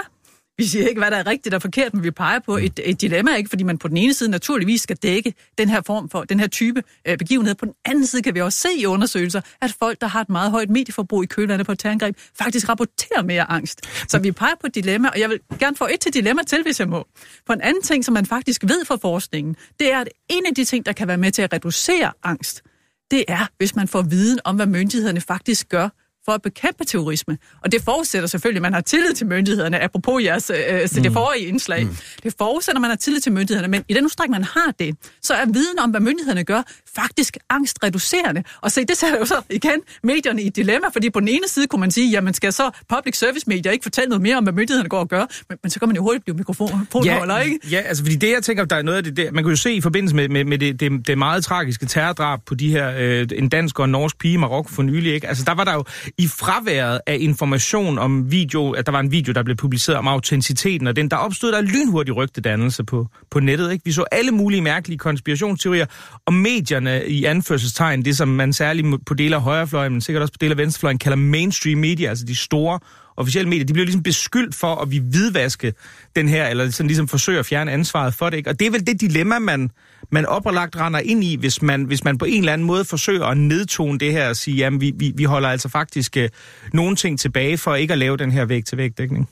Vi siger ikke, hvad der er rigtigt og forkert, men vi peger på et, et dilemma, ikke? fordi man på den ene side naturligvis skal dække den her form for, den her type øh, begivenhed. På den anden side kan vi også se i undersøgelser, at folk, der har et meget højt medieforbrug i kølvandet på et terrorangreb, faktisk rapporterer mere angst. Så vi peger på et dilemma, og jeg vil gerne få et til dilemma til, hvis jeg må. For en anden ting, som man faktisk ved fra forskningen, det er, at en af de ting, der kan være med til at reducere angst, det er, hvis man får viden om, hvad myndighederne faktisk gør for at bekæmpe terrorisme. Og det forudsætter selvfølgelig, at man har tillid til myndighederne, apropos jeres øh, til det mm. forrige indslag. Mm. Det forudsætter, at man har tillid til myndighederne, men i den udstrækning, man har det, så er viden om, hvad myndighederne gør, faktisk angstreducerende. Og se, det sætter jo så igen medierne i et dilemma, fordi på den ene side kunne man sige, jamen skal så public service medier ikke fortælle noget mere om, hvad myndighederne går og gør, men, men så kan man jo hurtigt blive mikrofonholder, ja, ikke? Ja, altså fordi det, jeg tænker, der er noget af det der, man kan jo se i forbindelse med, med, med det, det, det meget tragiske terrordrab på de her, øh, en dansk og en norsk pige i Marokko for nylig, ikke? Altså der var der jo i fraværet af information om video, at der var en video, der blev publiceret om autenticiteten, og den, der opstod der lynhurtig rygtedannelse på, på nettet, ikke? Vi så alle mulige mærkelige konspirationsteorier, og medierne i anførselstegn, det som man særligt på dele af højrefløjen, men sikkert også på dele af venstrefløjen, kalder mainstream media, altså de store officielle medier, de bliver ligesom beskyldt for at vi hvidvaske den her, eller sådan ligesom forsøge at fjerne ansvaret for det. Ikke? Og det er vel det dilemma, man, man oplagt render ind i, hvis man, hvis man på en eller anden måde forsøger at nedtone det her og sige, jamen vi, vi, vi holder altså faktisk øh, nogle ting tilbage for ikke at lave den her væg-til-væg-dækning.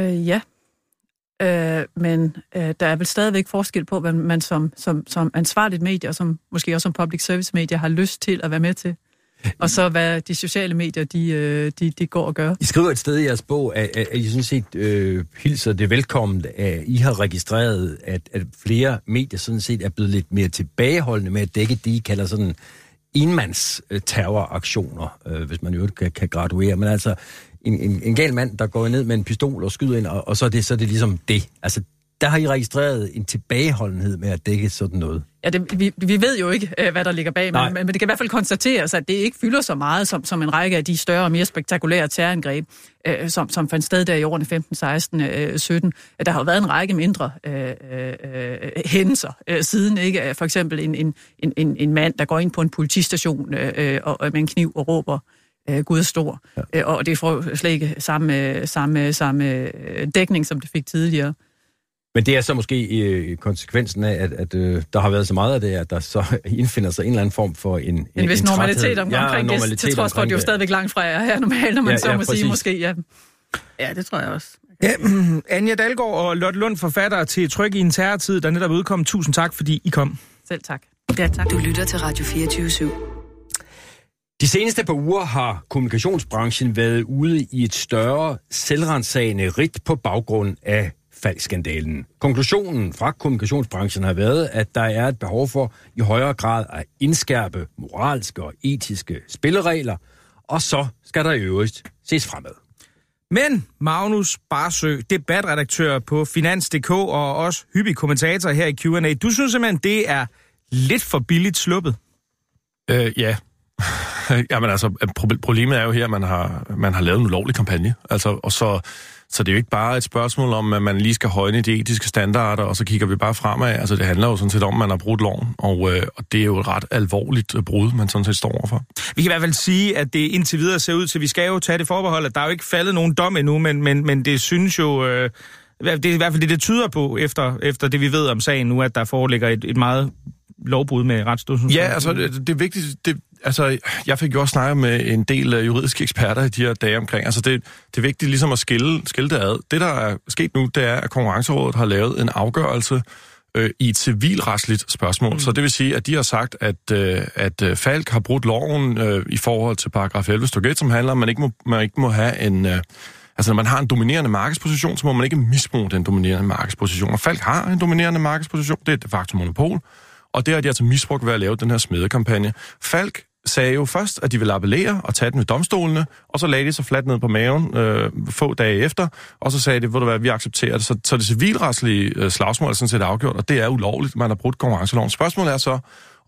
Øh, ja, Øh, men øh, der er vel stadigvæk forskel på, hvad man som, som, som ansvarligt medie, og som, måske også som public service medie, har lyst til at være med til. Og så hvad de sociale medier, de, øh, de, de går og gør. I skriver et sted i jeres bog, at, at, at I sådan set øh, hilser det velkommen, at I har registreret, at, at flere medier sådan set er blevet lidt mere tilbageholdende med at dække det, I kalder sådan enmands øh, terroraktioner, øh, hvis man jo kan, kan graduere. Men altså, en, en, en gal mand, der går ned med en pistol og skyder ind, og, og så, er det, så er det ligesom det. Altså, der har I registreret en tilbageholdenhed med at dække sådan noget. Ja, det, vi, vi ved jo ikke, øh, hvad der ligger bag, men, men det kan i hvert fald konstateres, at det ikke fylder så meget som, som en række af de større og mere spektakulære terrorangreb, øh, som, som fandt sted der i årene 15, 16, øh, 17. Der har jo været en række mindre øh, øh, hændelser øh, siden, ikke? For eksempel en, en, en, en mand, der går ind på en politistation øh, og, med en kniv og råber, øh, Gud er stor. Ja. Øh, og det får slet ikke samme, samme, samme dækning, som det fik tidligere. Men det er så måske øh, konsekvensen af, at, at øh, der har været så meget af det, at der så indfinder sig en eller anden form for en En, en vis en normalitet om, ja, omkring det, til trods for, at det jo stadigvæk langt fra er her normalt, når man ja, så ja, må præcis. sige måske. Ja. ja, det tror jeg også. Ja, Anja Dalgaard og Lotte Lund, forfatter til Tryk i en terrortid, der netop udkom. Tusind tak, fordi I kom. Selv tak. Ja, tak. Du lytter til Radio 24 /7. De seneste par uger har kommunikationsbranchen været ude i et større selvrensagende rit på baggrund af falskskandalen. Konklusionen fra kommunikationsbranchen har været, at der er et behov for i højere grad at indskærpe moralske og etiske spilleregler, og så skal der i øvrigt ses fremad. Men Magnus Barsø, debatredaktør på Finans.dk og også hyppig kommentator her i Q&A, du synes simpelthen, det er lidt for billigt sluppet? Øh, ja. Jamen altså, problemet er jo her, at man har, man har lavet en ulovlig kampagne. Altså, og så så det er jo ikke bare et spørgsmål om, at man lige skal højne de etiske standarder, og så kigger vi bare fremad. Altså det handler jo sådan set om, at man har brudt loven, og, øh, og det er jo et ret alvorligt brud, man sådan set står overfor. Vi kan i hvert fald sige, at det indtil videre ser ud til, vi skal jo tage det forbehold, at der er jo ikke faldet nogen dom endnu, men, men, men det synes jo... Øh, det er i hvert fald det, det tyder på, efter, efter det vi ved om sagen nu, at der foreligger et, et meget lovbrud med retsstyrelsen. Ja, altså det, det er vigtigt, det, altså, jeg fik jo også snakket med en del øh, juridiske eksperter i de her dage omkring. Altså, det, det er vigtigt ligesom at skille, skille det ad. Det, der er sket nu, det er, at Konkurrencerådet har lavet en afgørelse øh, i et civilretsligt spørgsmål. Mm. Så det vil sige, at de har sagt, at, øh, at øh, Falk har brudt loven øh, i forhold til paragraf 11 stykke 1, som handler om, at man ikke må, man ikke må have en... Øh, Altså, når man har en dominerende markedsposition, så må man ikke misbruge den dominerende markedsposition. Og Falk har en dominerende markedsposition, det er de facto monopol. Og det har de altså misbrugt ved at lave den her smedekampagne. Falk sagde jo først, at de ville appellere og tage den ved domstolene, og så lagde de sig fladt ned på maven øh, få dage efter, og så sagde de, hvor du hvad, vi accepterer det. Så, så det civilretslige øh, slagsmål er sådan set afgjort, og det er ulovligt. Man har brudt konkurrenceloven. Spørgsmålet er så,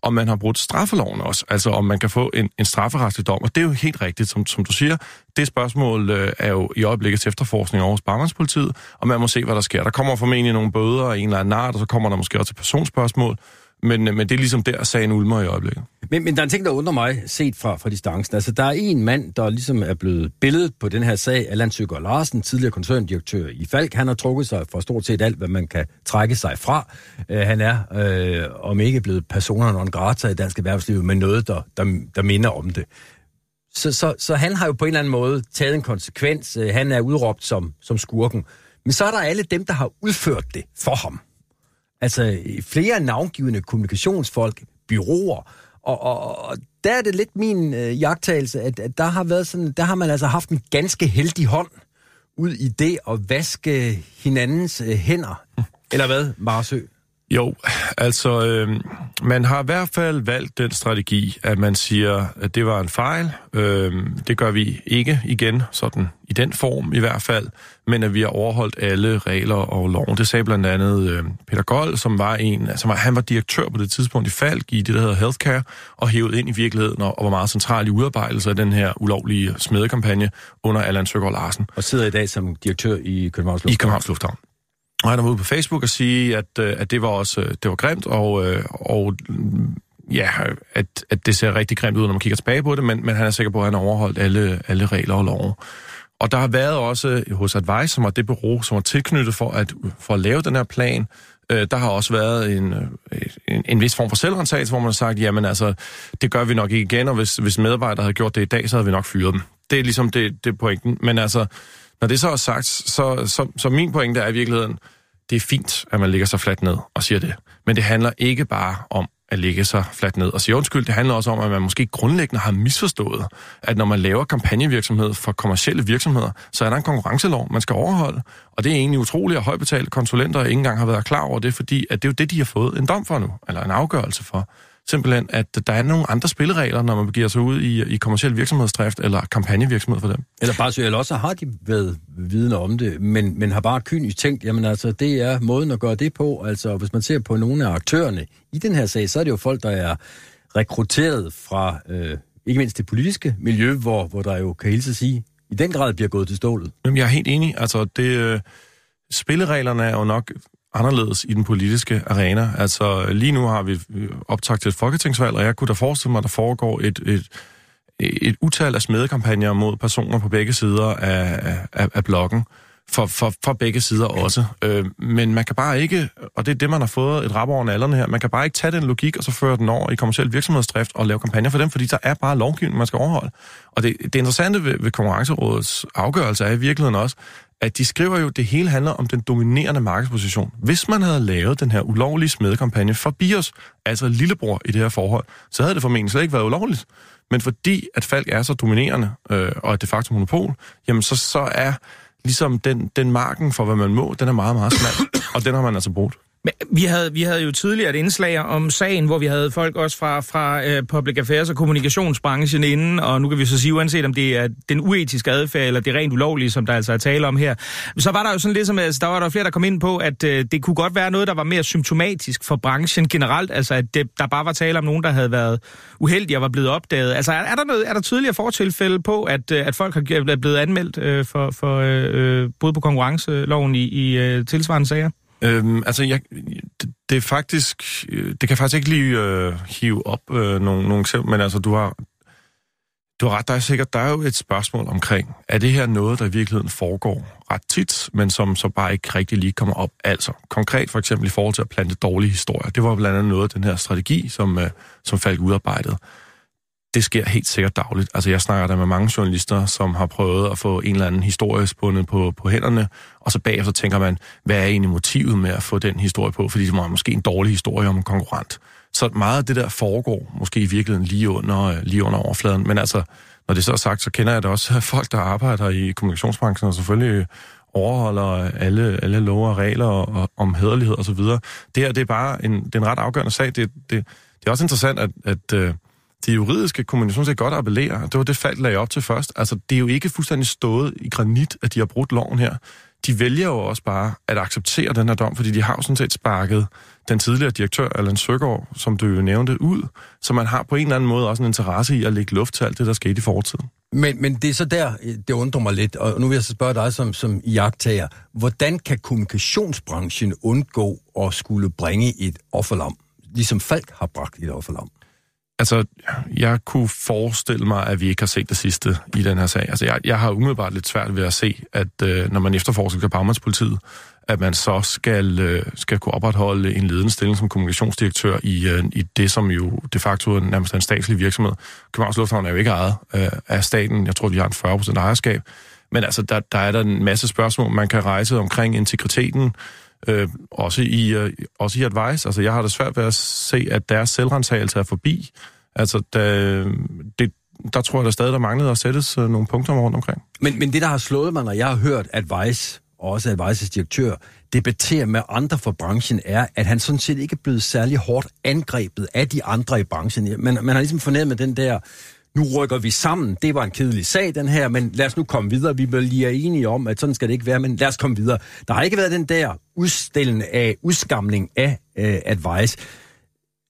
om man har brudt straffeloven også, altså om man kan få en, en strafferetslig dom. Og det er jo helt rigtigt, som, som du siger. Det spørgsmål øh, er jo i øjeblikket efterforskning over hos Barmandspolitiet, og man må se, hvad der sker. Der kommer formentlig nogle bøder og en eller anden art, og så kommer der måske også et personspørgsmål. Men, øh, men det er ligesom der, sagen ulmer i øjeblikket. Men, men der er en ting, der undrer mig, set fra, fra distancen. Altså, der er en mand, der ligesom er blevet billedet på den her sag, Allan Søger Larsen, tidligere koncerndirektør i Falk. Han har trukket sig for stort set alt, hvad man kan trække sig fra. Uh, han er, uh, om ikke blevet personer non grata i dansk erhvervsliv, men noget, der, der, der minder om det. Så, så, så han har jo på en eller anden måde taget en konsekvens. Uh, han er udråbt som, som skurken. Men så er der alle dem, der har udført det for ham. Altså flere navngivende kommunikationsfolk, byråer, og, og, og der er det lidt min øh, jagttagelse, at, at der har været sådan, der har man altså haft en ganske heldig hånd ud i det at vaske hinandens øh, hænder. Eller hvad, Marsø? Jo, altså øh, man har i hvert fald valgt den strategi, at man siger, at det var en fejl. Øh, det gør vi ikke igen, sådan i den form i hvert fald, men at vi har overholdt alle regler og loven. Det sagde blandt andet øh, Peter Gold, som var en, altså han var direktør på det tidspunkt i Falk i det, der hedder Healthcare, og hævet ind i virkeligheden og, og var meget central i udarbejdelse af den her ulovlige smedekampagne under Allan Søgaard Larsen. Og sidder i dag som direktør i Københavns Lufthavn. I Københavns Lufthavn. Og han var ude på Facebook og sige, at, øh, at det var også øh, det var grimt, og, øh, og mm, ja, at, at det ser rigtig grimt ud, når man kigger tilbage på det, men, men han er sikker på, at han har overholdt alle, alle regler og lov. Og der har været også hos Advice, som var det bureau, som var tilknyttet for at, for at lave den her plan, øh, der har også været en, en, en vis form for selvrensagelse, hvor man har sagt, jamen altså, det gør vi nok ikke igen, og hvis, hvis medarbejdere havde gjort det i dag, så havde vi nok fyret dem. Det er ligesom det, det pointen. Men altså, når det så er sagt, så, så, så min pointe er i virkeligheden, det er fint, at man ligger sig fladt ned og siger det. Men det handler ikke bare om at ligge sig fladt ned og sige undskyld. Det handler også om, at man måske grundlæggende har misforstået, at når man laver kampagnevirksomhed for kommersielle virksomheder, så er der en konkurrencelov, man skal overholde. Og det er egentlig utroligt, at højbetalte konsulenter ikke engang har været klar over det, fordi at det er jo det, de har fået en dom for nu, eller en afgørelse for simpelthen, at der er nogle andre spilleregler, når man begiver sig ud i, i kommersiel virksomhedsdrift eller kampagnevirksomhed for dem. Eller bare så, eller også har de været vidne om det, men, men har bare kynisk tænkt, jamen altså, det er måden at gøre det på. Altså, hvis man ser på nogle af aktørerne i den her sag, så er det jo folk, der er rekrutteret fra øh, ikke mindst det politiske miljø, hvor, hvor der jo kan hilse sige, i den grad bliver gået til stålet. Jamen, jeg er helt enig. Altså, det, øh, spillereglerne er jo nok anderledes i den politiske arena. Altså, lige nu har vi optaget til et folketingsvalg, og jeg kunne da forestille mig, at der foregår et, et, et utal af smedekampagner mod personer på begge sider af, af, af blokken. For, for, for begge sider også. Øh, men man kan bare ikke, og det er det, man har fået et rap over nallerne her, man kan bare ikke tage den logik, og så føre den over i kommersiel virksomhedsdrift og lave kampagner for dem, fordi der er bare lovgivning, man skal overholde. Og det, det interessante ved, ved Konkurrencerådets afgørelse er i virkeligheden også, at de skriver jo, at det hele handler om den dominerende markedsposition. Hvis man havde lavet den her ulovlige smedekampagne for BIOS, altså lillebror i det her forhold, så havde det formentlig slet ikke været ulovligt. Men fordi at Falk er så dominerende, øh, og er de facto monopol, jamen så, så er ligesom den, den marken for, hvad man må, den er meget, meget smal, og den har man altså brugt. Men vi havde, vi havde jo tidligere et indslag om sagen, hvor vi havde folk også fra, fra øh, Public Affairs og kommunikationsbranchen inden, og nu kan vi så sige, uanset om det er den uetiske adfærd, eller det rent ulovlige, som der altså er tale om her, så var der jo sådan lidt som, altså, der var der flere, der kom ind på, at øh, det kunne godt være noget, der var mere symptomatisk for branchen generelt, altså at det, der bare var tale om nogen, der havde været uheldige og var blevet opdaget. Altså er, er der noget, er der tydeligere fortilfælde på, at, øh, at folk har blevet anmeldt øh, for, for øh, øh både på konkurrenceloven i, i øh, tilsvarende sager? Øhm, altså, jeg, det, det er faktisk... Øh, det kan faktisk ikke lige øh, hive op øh, nogle, nogle eksempler, men altså, du har, du har ret, der er sikkert, der er jo et spørgsmål omkring, er det her noget, der i virkeligheden foregår ret tit, men som så bare ikke rigtig lige kommer op? Altså, konkret for eksempel i forhold til at plante dårlige historier. Det var blandt andet noget af den her strategi, som, øh, som Falk udarbejdede det sker helt sikkert dagligt. Altså, jeg snakker der med mange journalister, som har prøvet at få en eller anden historie spundet på, på hænderne, og så bagefter tænker man, hvad er egentlig motivet med at få den historie på? Fordi det var måske en dårlig historie om en konkurrent. Så meget af det der foregår måske i virkeligheden lige under, øh, lige under overfladen. Men altså, når det så er sagt, så kender jeg da også folk, der arbejder i kommunikationsbranchen, og selvfølgelig overholder øh, alle, alle love og regler og, om hederlighed osv. Det her, det er bare en, det er en ret afgørende sag. Det, det, det er også interessant, at, at øh, øh, de juridiske kommunikationer godt appellere. Det var det fald, lagde op til først. Altså, det er jo ikke fuldstændig stået i granit, at de har brudt loven her. De vælger jo også bare at acceptere den her dom, fordi de har jo sådan set sparket den tidligere direktør, Allan Søgaard, som du jo nævnte, ud. Så man har på en eller anden måde også en interesse i at lægge luft til alt det, der skete i fortiden. Men, men det er så der, det undrer mig lidt, og nu vil jeg så spørge dig som, som jagttager. Hvordan kan kommunikationsbranchen undgå at skulle bringe et offerlam, ligesom Falk har bragt et offerlam? Altså, jeg kunne forestille mig, at vi ikke har set det sidste i den her sag. Altså, jeg, jeg har umiddelbart lidt svært ved at se, at øh, når man efterforsker Bagmandspolitiet, at man så skal, øh, skal kunne opretholde en ledende stilling som kommunikationsdirektør i, øh, i det, som jo de facto er nærmest en statslig virksomhed. Københavns Lufthavn er jo ikke ejet øh, af staten. Jeg tror, de har en 40% ejerskab. Men altså, der, der er der en masse spørgsmål, man kan rejse omkring integriteten, øh, også, i, øh, også i advice. Altså, jeg har det svært ved at se, at deres selvrensagelse er forbi. Altså, da, det, der tror jeg, der stadig der manglede at sættes øh, nogle punkter rundt omkring. Men, men det, der har slået mig, når jeg har hørt Advice, og også Advices direktør, debatterer med andre for branchen, er, at han sådan set ikke er blevet særlig hårdt angrebet af de andre i branchen. Man, man har ligesom fornemmet den der nu rykker vi sammen. Det var en kedelig sag, den her, men lad os nu komme videre. Vi bliver lige enige om, at sådan skal det ikke være, men lad os komme videre. Der har ikke været den der udstillende af udskamning af øh, advice.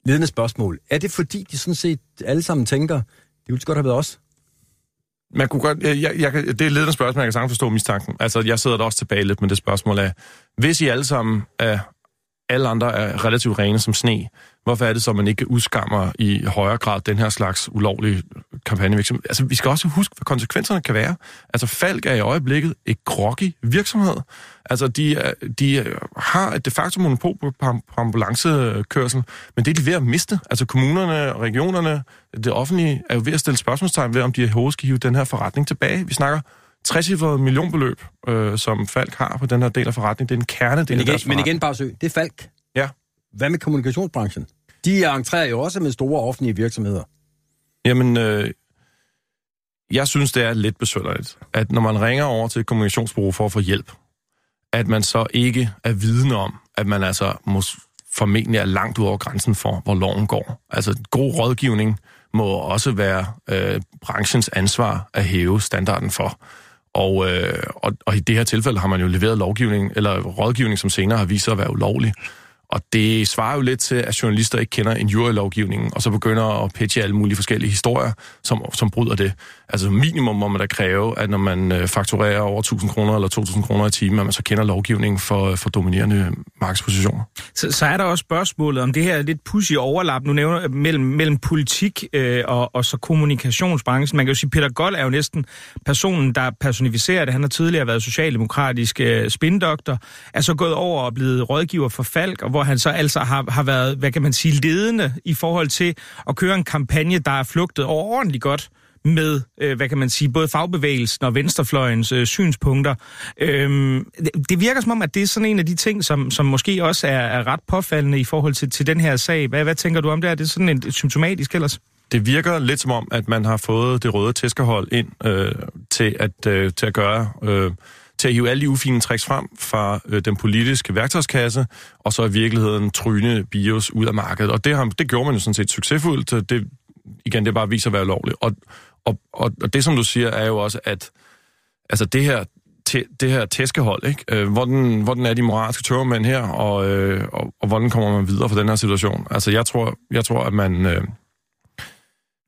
Ledende spørgsmål. Er det fordi, de sådan set alle sammen tænker, det ville godt have været os? Man kunne godt, jeg, jeg, det er et ledende spørgsmål, jeg kan sagtens forstå mistanken. Altså, jeg sidder da også tilbage lidt med det spørgsmål af, hvis I alle sammen er, alle andre er relativt rene som sne, Hvorfor er det så, man ikke udskammer i højere grad den her slags ulovlige kampagnevirksomhed? Altså, vi skal også huske, hvad konsekvenserne kan være. Altså, Falk er i øjeblikket et groggy virksomhed. Altså, de, de har et de facto monopol på, på ambulancekørsel, men det er de ved at miste. Altså, kommunerne, regionerne, det offentlige er jo ved at stille spørgsmålstegn ved, om de overhovedet skal hive den her forretning tilbage. Vi snakker 60 millionbeløb, øh, som Falk har på den her del af forretningen. Det er en kerne del men igen, af Men igen, bare søg. Det er Falk. Ja. Hvad med kommunikationsbranchen? De entrerer jo også med store offentlige virksomheder. Jamen, øh, jeg synes, det er lidt besønderligt, at når man ringer over til et kommunikationsbureau for at få hjælp, at man så ikke er vidne om, at man altså må formentlig er langt ud over grænsen for, hvor loven går. Altså, god rådgivning må også være øh, branchens ansvar at hæve standarden for. Og, øh, og, og i det her tilfælde har man jo leveret lovgivning, eller rådgivning, som senere har vist sig at være ulovlig. Og det svarer jo lidt til, at journalister ikke kender en jurylovgivning, og så begynder at pitche alle mulige forskellige historier, som, som bryder det. Altså minimum må man da kræve, at når man øh, fakturerer over 1000 kroner eller 2000 kroner i timen, at man så kender lovgivningen for, for dominerende markedspositioner. Så, så er der også spørgsmålet om det her lidt pussy overlap, nu nævner mellem, mellem politik øh, og, og så kommunikationsbranchen. Man kan jo sige, Peter Gold er jo næsten personen, der personificerer det. Han har tidligere været socialdemokratisk øh, spindoktor, er så gået over og blevet rådgiver for Falk, og hvor han så altså har, har været, hvad kan man sige, ledende i forhold til at køre en kampagne, der er flugtet overordentligt godt med, øh, hvad kan man sige, både fagbevægelsen og venstrefløjens øh, synspunkter. Øhm, det, det virker som om, at det er sådan en af de ting, som, som måske også er, er ret påfaldende i forhold til, til den her sag. Hvad, hvad tænker du om det? Er det sådan en, et symptomatisk ellers? Det virker lidt som om, at man har fået det røde tæskerhold ind øh, til, at, øh, til at gøre... Øh, til at hive alle de ufine tricks frem fra øh, den politiske værktøjskasse, og så i virkeligheden tryne BIOS ud af markedet. Og det, har, det gjorde man jo sådan set succesfuldt. Det, igen, det bare viser at være lovligt. Og, og, og, og det, som du siger, er jo også, at altså det her, te, det her tæskehold, ikke? Øh, hvordan, hvordan er de moralske tørmænd her, og, øh, og, og hvordan kommer man videre fra den her situation? Altså, jeg tror, jeg tror at man... Øh,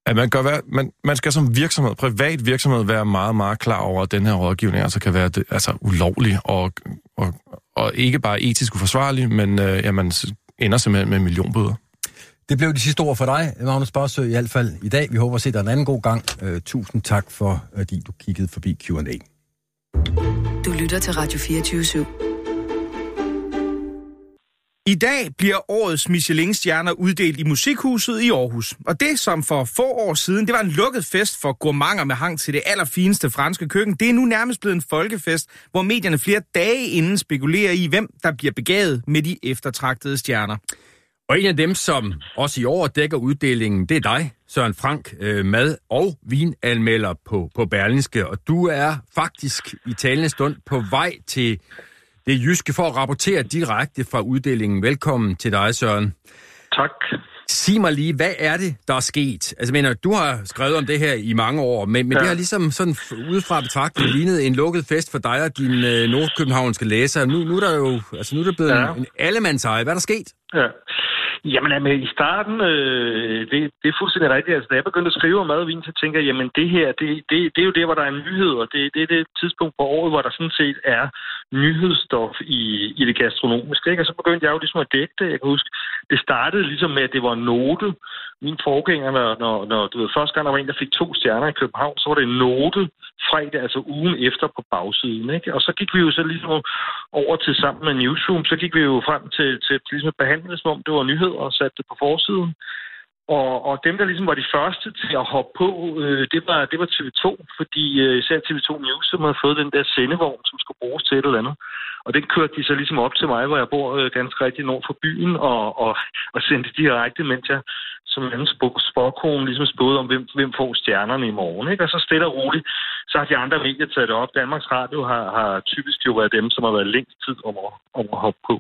at man, gør, man, man skal som virksomhed, privat virksomhed, være meget, meget klar over, at den her rådgivning altså kan være det, altså, ulovlig og, og, og ikke bare etisk uforsvarlig, men øh, ja, man ender simpelthen med millionbøder. Det blev de sidste ord for dig, Magnus Barsø, i hvert fald i dag. Vi håber at se dig en anden god gang. Uh, tusind tak for, at du kiggede forbi Q&A. Du lytter til Radio 24 /7. I dag bliver årets Michelin-stjerner uddelt i Musikhuset i Aarhus. Og det, som for få år siden, det var en lukket fest for gourmander med hang til det allerfineste franske køkken, det er nu nærmest blevet en folkefest, hvor medierne flere dage inden spekulerer i, hvem der bliver begavet med de eftertragtede stjerner. Og en af dem, som også i år dækker uddelingen, det er dig, Søren Frank, øh, mad- og vinanmelder på, på Berlinske. Og du er faktisk i talende stund på vej til det jyske for at rapportere direkte fra uddelingen. Velkommen til dig, Søren. Tak. Sig mig lige, hvad er det, der er sket? Altså, mener, du har skrevet om det her i mange år, men, men ja. det har ligesom sådan udefra betragtet lignet en lukket fest for dig og dine øh, nordkøbenhavnske læsere. Nu, nu er der jo altså, nu er der blevet ja. en, en allemandseje. Hvad er der sket? Ja. Jamen, jamen, i starten, øh, det, det er fuldstændig rigtigt. Altså, da jeg begyndte at skrive om mad og vin, så tænker jeg, jamen, det her, det, det, det er jo der, hvor der er nyheder. Det, det er det tidspunkt på året, hvor der sådan set er nyhedsstof i, i det gastronomiske. Ikke? Og så begyndte jeg jo ligesom at dække det. Jeg kan huske, det startede ligesom med, at det var note. Min forgænger, når, når, når du ved, første gang der var en, der fik to stjerner i København, så var det note fredag, altså ugen efter på bagsiden. Ikke? Og så gik vi jo så ligesom over til sammen med Newsroom, så gik vi jo frem til, til ligesom behandling, som om det var nyheder og satte det på forsiden. Og, og dem, der ligesom var de første til at hoppe på, øh, det, var, det var TV2, fordi øh, især TV2 News, som havde fået den der sendevogn, som skulle bruges til et eller andet. Og den kørte de så ligesom op til mig, hvor jeg bor øh, ganske rigtig nord for byen, og, og, og sendte direkte, mens jeg som en anden spåkone ligesom spåede om, hvem, hvem får stjernerne i morgen. Ikke? Og så stille og roligt, så har de andre medier taget det op. Danmarks Radio har, har typisk jo været dem, som har været længst tid om at, om at hoppe på.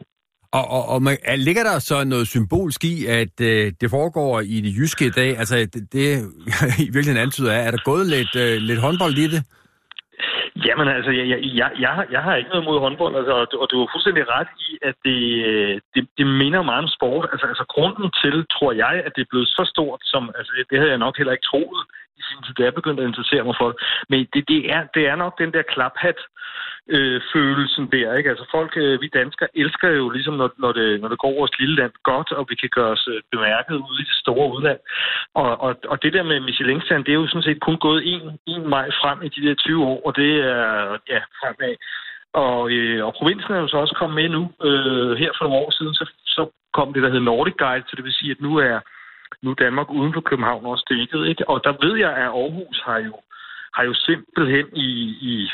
Og, og, og man, ligger der så noget symbolsk i, at øh, det foregår i det jyske i dag? Altså, det, det i virkeligheden antyder er, er der gået lidt, øh, lidt håndbold i det? Jamen altså, jeg, jeg, jeg, jeg, har, jeg har ikke noget mod håndbold, altså, og, og du har fuldstændig ret i, at det, øh, det, det minder meget om sport. Altså, altså grunden til, tror jeg, at det er blevet så stort, som altså, det, det havde jeg nok heller ikke troet i sin tid, da jeg begyndte at interessere mig for det. Men det, det, er, det er nok den der klaphat, øh, Øh, følelsen der. Ikke? Altså folk, øh, vi danskere, elsker jo ligesom, når, når, det, når det går vores lille land godt, og vi kan gøre os øh, bemærket ude i det store udland. Og, og, og det der med michelin det er jo sådan set kun gået en, en maj frem i de der 20 år, og det er ja, fremad. Og, øh, og provinsen er jo så også kommet med nu. Øh, her for nogle år siden, så, så kom det, der hedder Nordic Guide, så det vil sige, at nu er nu Danmark uden for København også dækket. Ikke? Og der ved jeg, at Aarhus har jo har jo simpelthen i, i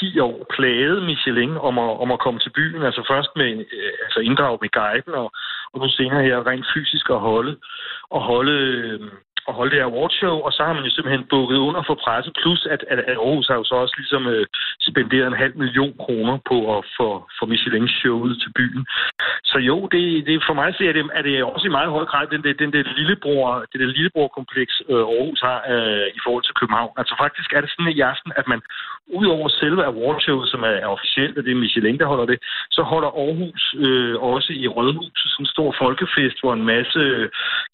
10 år plaget Michelin om at, om at komme til byen. Altså først med øh, altså inddrag med guiden, og, og nu senere her rent fysisk at holde, og holde, øh, at holde det her awardshow, og så har man jo simpelthen bukket under for presse, plus at, at, at Aarhus har jo så også ligesom øh, spenderet en halv million kroner på at få, få Michelin-showet til byen. Så jo, det, det for mig ser det, er det også i meget høj grad den, den, den der lillebror, det der lillebror-kompleks, øh, Aarhus har øh, i forhold til København. Altså faktisk er det sådan i aften, at man udover selve awardshowet, som er, er officielt, og det er Michelin, der holder det, så holder Aarhus øh, også i Rødhuset sådan en stor folkefest, hvor en masse øh,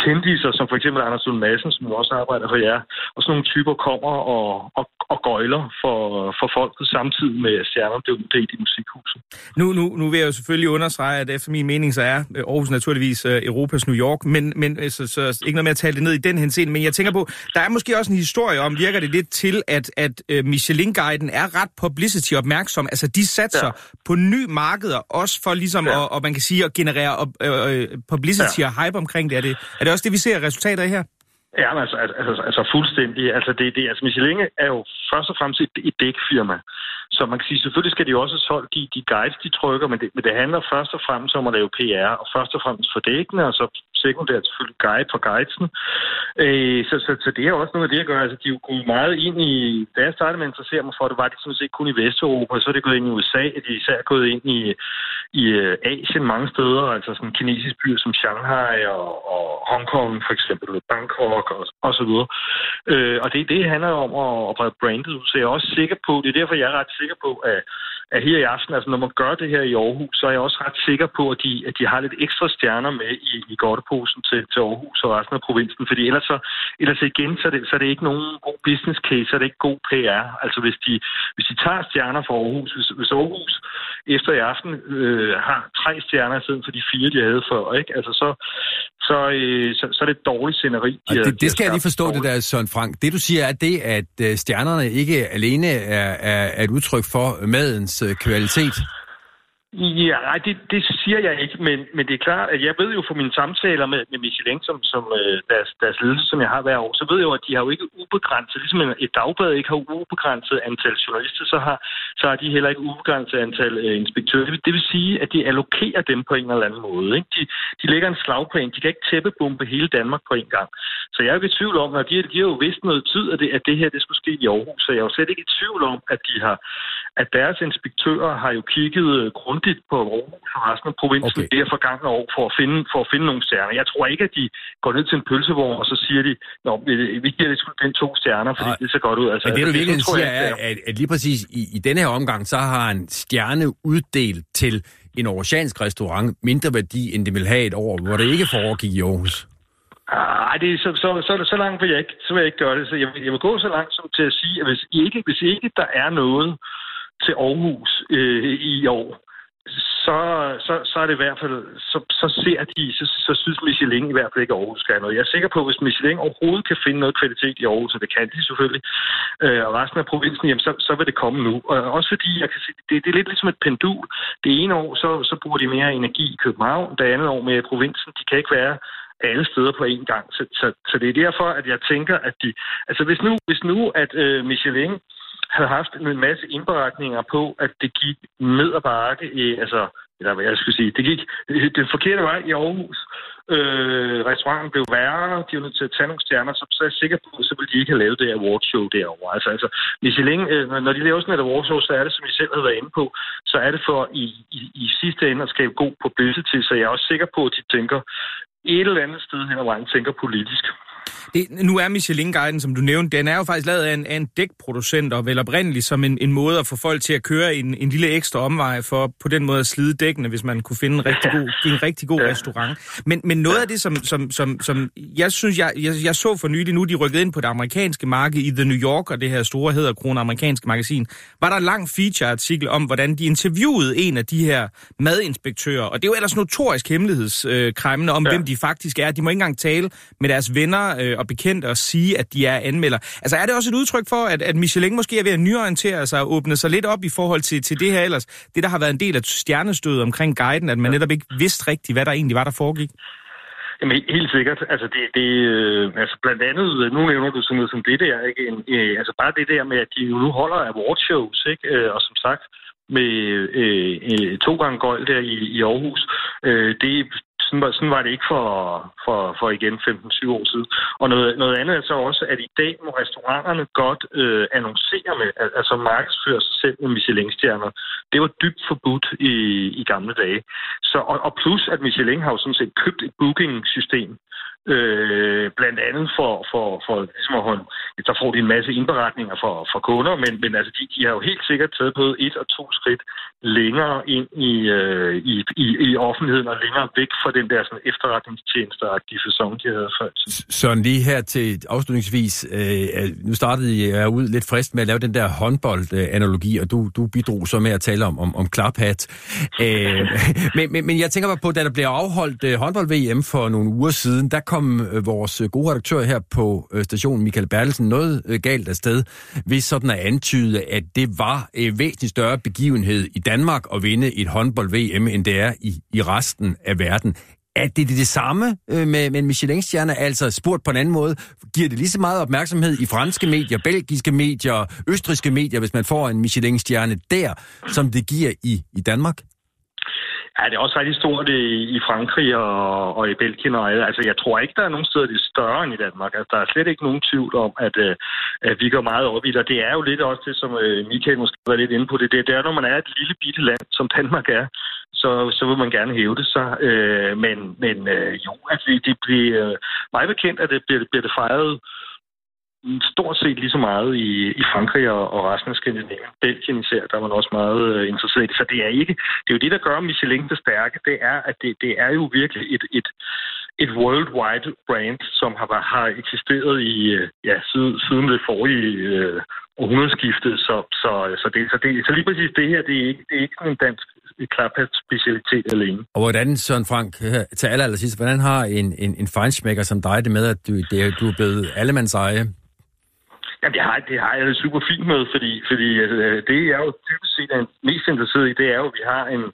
kendiser, som for eksempel Anders Lund Madsen, som også arbejder for jer, og sådan nogle typer kommer og, og, og gøjler for, for folket samtidig med at stjernerne blev uddelt i musikhuset. Nu, nu, nu vil jeg jo selvfølgelig understrege, at efter min mening, så er Aarhus naturligvis uh, Europas New York, men, men så, så ikke noget med at tale det ned i den henseende, men jeg tænker på, der er måske også en historie om, virker det lidt til, at, at uh, Michelin-guiden er ret publicity opmærksom, altså de satser ja. på ny markeder, også for ligesom, ja. at, og man kan sige, at generere uh, publicity ja. og hype omkring det. Er, det. er det også det, vi ser resultater af her? Ja, men altså, altså, altså, altså fuldstændig. Altså, det, det, altså Michelin er jo først og fremmest et, et dækfirma. Så man kan sige, selvfølgelig skal de også have solgt de, de guides, de trykker, men det, men det handler først og fremmest om at lave PR, og først og fremmest for dækkene, og så sekundært selvfølgelig guide for guidesen. Øh, så, så, så det er også noget af det, jeg gør. Altså, de er jo gået meget ind i... Da jeg startede med at interessere mig for det, var det sådan set kun i Vesteuropa, så er det gået ind i USA, og de er især gået ind i, i øh, Asien mange steder, altså sådan kinesiske byer som Shanghai og, og Hongkong for eksempel, Bangkok og, og så videre. Øh, og det, det handler om at, at brede brandet ud, så jeg er også sikker på, det er derfor, jeg er ret sikker på, at, at her i aften, altså når man gør det her i Aarhus, så er jeg også ret sikker på, at de, at de har lidt ekstra stjerner med i, i godteposen til, til Aarhus og resten af provinsen, fordi ellers, så, ellers igen, så er, det, så er det ikke nogen god business case, så er det ikke god PR. Altså hvis de, hvis de tager stjerner fra Aarhus, hvis, hvis Aarhus efter i aften øh, har tre stjerner i stedet for de fire, de havde før, ikke? Altså så, så, øh, så, så er det et dårligt sceneri. De det, det skal jeg lige forstå, dårligt. det der, Søren Frank. Det du siger er det, at øh, stjernerne ikke alene er, er, er et udtryk for madens Øh, kvalitet? Ja, nej, det, det siger jeg ikke, men, men det er klart, at jeg ved jo fra mine samtaler med, med Michelin, som, som øh, deres, deres ledelse, som jeg har hver år, så ved jeg jo, at de har jo ikke ubegrænset, ligesom et dagblad ikke har ubegrænset antal journalister, så har, så har de heller ikke ubegrænset antal øh, inspektører. Det vil, det vil sige, at de allokerer dem på en eller anden måde. Ikke? De, de lægger en slagplan. De kan ikke tæppebombe hele Danmark på en gang. Så jeg er jo i tvivl om, at de, de har jo vidst noget tid, at det, at det her det skulle ske i Aarhus, så jeg er jo slet ikke i tvivl om, at de har at deres inspektører har jo kigget øh, grundigt på Aarhus og resten af provinsen okay. det forgangne år for at, finde, for at finde nogle stjerner. Jeg tror ikke, at de går ned til en pølsevogn, og så siger de, Nå, vi giver det den to stjerner, fordi Nej. det ser godt ud. Altså, Men det, du virkelig siger, er, at, at lige præcis i, i denne her omgang, så har en stjerne uddelt til en oceansk restaurant mindre værdi, end det vil have et år, hvor det ikke foregik i Aarhus. Nej, det er, så, så, så, så langt vil jeg ikke, så vil jeg ikke gøre det. Så jeg, jeg vil gå så langt som til at sige, at hvis ikke, hvis ikke der er noget til Aarhus øh, i år, så, så, så er det i hvert fald, så, så ser de, så, så synes Michelin i hvert fald ikke, at Aarhus skal noget. Jeg er sikker på, at hvis Michelin overhovedet kan finde noget kvalitet i Aarhus, og det kan de selvfølgelig, øh, og resten af provinsen, jamen, så, så vil det komme nu. Og også fordi, jeg kan sige, det, det er lidt ligesom et pendul. Det ene år, så, så bruger de mere energi i København, det andet år med provinsen, de kan ikke være alle steder på én gang. Så, så, så det er derfor, at jeg tænker, at de... Altså hvis nu, hvis nu at øh, Michelin havde haft en masse indberetninger på, at det gik ned ad bakke i, altså, eller hvad jeg skulle sige, det gik den forkerte vej i Aarhus. Øh, restauranten blev værre, de var nødt til at tage nogle stjerner, så, så er jeg sikker på, så ville de ikke have lavet det awardshow derovre. Altså, altså Michelin, øh, når de laver sådan et awardshow, så er det, som I selv havde været inde på, så er det for i, i, i sidste ende at skabe god publicity, så jeg er også sikker på, at de tænker et eller andet sted hen ad vejen, tænker politisk. Det, nu er Michelin-guiden, som du nævnte, den er jo faktisk lavet af en, af en dækproducent, og vel oprindeligt som en, en måde at få folk til at køre en, en lille ekstra omvej for på den måde at slide dækkene, hvis man kunne finde en rigtig god, en rigtig god restaurant. Men, men noget af det, som, som, som, som jeg synes, jeg, jeg, jeg så for nylig nu, de rykkede ind på det amerikanske marked i The New York, og det her store hedder Krone amerikanske magasin, var der en lang feature-artikel om, hvordan de interviewede en af de her madinspektører, og det er jo ellers notorisk hemmelighedskræmmende om, ja. hvem de faktisk er. De må ikke engang tale med deres venner øh, og bekendte og sige, at de er anmelder. Altså er det også et udtryk for, at, at Michelin måske er ved at nyorientere sig og åbne sig lidt op i forhold til, til det her ellers? Det, der har været en del af stjernestødet omkring guiden, at man netop ikke vidste rigtigt, hvad der egentlig var, der foregik? Jamen, helt sikkert. Altså, det, det, øh, altså blandt andet, nu nævner du sådan noget som det der, ikke? En, øh, altså bare det der med, at de nu holder awardshows, ikke? Øh, og som sagt, med øh, øh, to gange gøjl der i, i Aarhus, øh, det sådan, var, sådan var det ikke for, for, for igen 15-20 år siden. Og noget, noget andet er så også, at i dag må restauranterne godt øh, annoncere med, altså markedsføre sig selv med Michelin-stjerner. Det var dybt forbudt i, i gamle dage. Så, og, og plus, at Michelin har jo sådan set købt et booking-system, Øh, blandt andet for, for, for ligesom at hun, så får de en masse indberetninger for, for kunder, men, men altså, de, de har jo helt sikkert taget på et og to skridt længere ind i, øh, i, i, i offentligheden og længere væk fra den der sådan, efterretningstjenesteagtige sæson, de havde før. Søren, lige her til afslutningsvis, øh, nu startede jeg ud lidt frist med at lave den der håndbold-analogi, og du, du bidrog så med at tale om, om, om klaphat. Øh, men, men, men jeg tænker bare på, da der blev afholdt øh, håndbold-VM for nogle uger siden, der kom kom øh, vores øh, gode redaktør her på øh, stationen, Michael Bertelsen, noget galt afsted, ved sådan at antyde, at det var en væsentligt større begivenhed i Danmark at vinde et håndbold-VM, end det er i, i resten af verden. Er det det samme med, med Michelin-stjerner? altså spurgt på en anden måde? Giver det lige så meget opmærksomhed i franske medier, belgiske medier, østriske medier, hvis man får en Michelin-stjerne der, som det giver i, i Danmark? Ja, det er også rigtig stort i, i Frankrig og, og i Belgien. Og, altså, jeg tror ikke, der er nogen steder, det er større end i Danmark. Altså, der er slet ikke nogen tvivl om, at, øh, at vi går meget op i det. Og det er jo lidt også det, som øh, Michael måske var lidt inde på. Det, det, det er, når man er et lille bitte land, som Danmark er, så, så vil man gerne hæve det sig. Øh, men men øh, jo, altså, det, det bliver øh, meget bekendt, at det bliver, bliver det fejret stort set lige så meget i, i Frankrig og, og resten af Skandinavien. Belgien især, der var man også meget øh, interesseret i det. Så det er ikke, det er jo det, der gør Michelin det stærke, det er, at det, det er jo virkelig et, et, et worldwide brand, som har, har eksisteret i, øh, ja, siden, siden det forrige øh, århundredeskiftet. Så, så, så, det, så, det, så lige præcis det her, det er ikke, det er ikke en dansk klaphat specialitet alene. Og hvordan, Søren Frank, øh, til aller, aller sidst, hvordan har en, en, en fejnsmækker som dig det med, at du, det, du er blevet allemands eje? Jamen, det har, det har jeg det super fint med, fordi, fordi øh, det jeg jo dybest set er mest interesseret i, det er jo, at vi har en,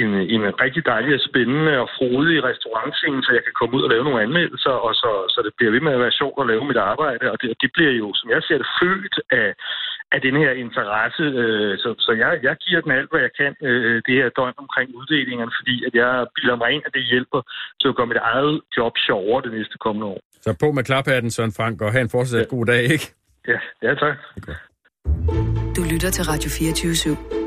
en, en rigtig dejlig og spændende og frodig restaurantscene, så jeg kan komme ud og lave nogle anmeldelser, og så, så det bliver ved med at være sjovt at lave mit arbejde. Og det, det bliver jo, som jeg ser det, født af, af den her interesse. Øh, så så jeg, jeg giver den alt, hvad jeg kan øh, det her døgn omkring uddelingerne, fordi at jeg bilder mig ind, at det hjælper til at gøre mit eget job sjovere det næste kommende år. Så på med klaphatten, Søren Frank, og have en fortsat ja. god dag, ikke? Ja, ja tak. Okay. Du lytter til Radio 24 /7.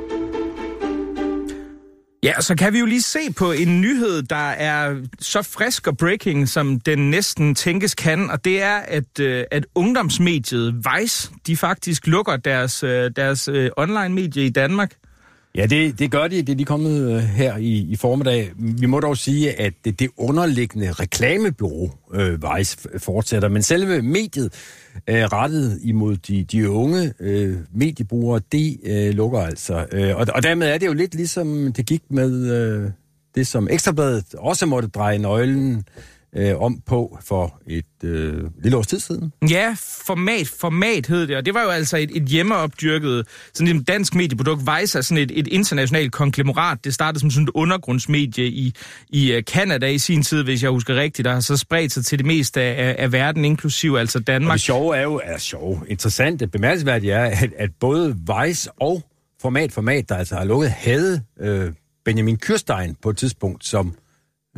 Ja, så kan vi jo lige se på en nyhed, der er så frisk og breaking, som den næsten tænkes kan, og det er, at, øh, at ungdomsmediet Vice, de faktisk lukker deres, øh, deres øh, online-medie i Danmark. Ja, det, det gør de. Det er lige kommet øh, her i, i formiddag. Vi må dog sige, at det, det underliggende reklamebyrå øh, Vice fortsætter, men selve mediet øh, rettet imod de, de unge øh, mediebrugere, det øh, lukker altså. Øh, og, og dermed er det jo lidt ligesom det gik med øh, det, som Ekstrabladet også måtte dreje nøglen øh, om på for et øh, lille års tid siden. Ja, format, format hed det, og det var jo altså et, et hjemmeopdyrket sådan et dansk medieprodukt. Vice er sådan et, et internationalt konglomerat. Det startede som sådan et undergrundsmedie i, i øh, i sin tid, hvis jeg husker rigtigt, der har så spredt sig til det meste af, af verden, inklusiv altså Danmark. Og det sjove er jo, er sjov, interessant, det bemærkelsesværdige er, at, at både Vice og Format Format, der altså har lukket, havde øh, Benjamin Kyrstein på et tidspunkt som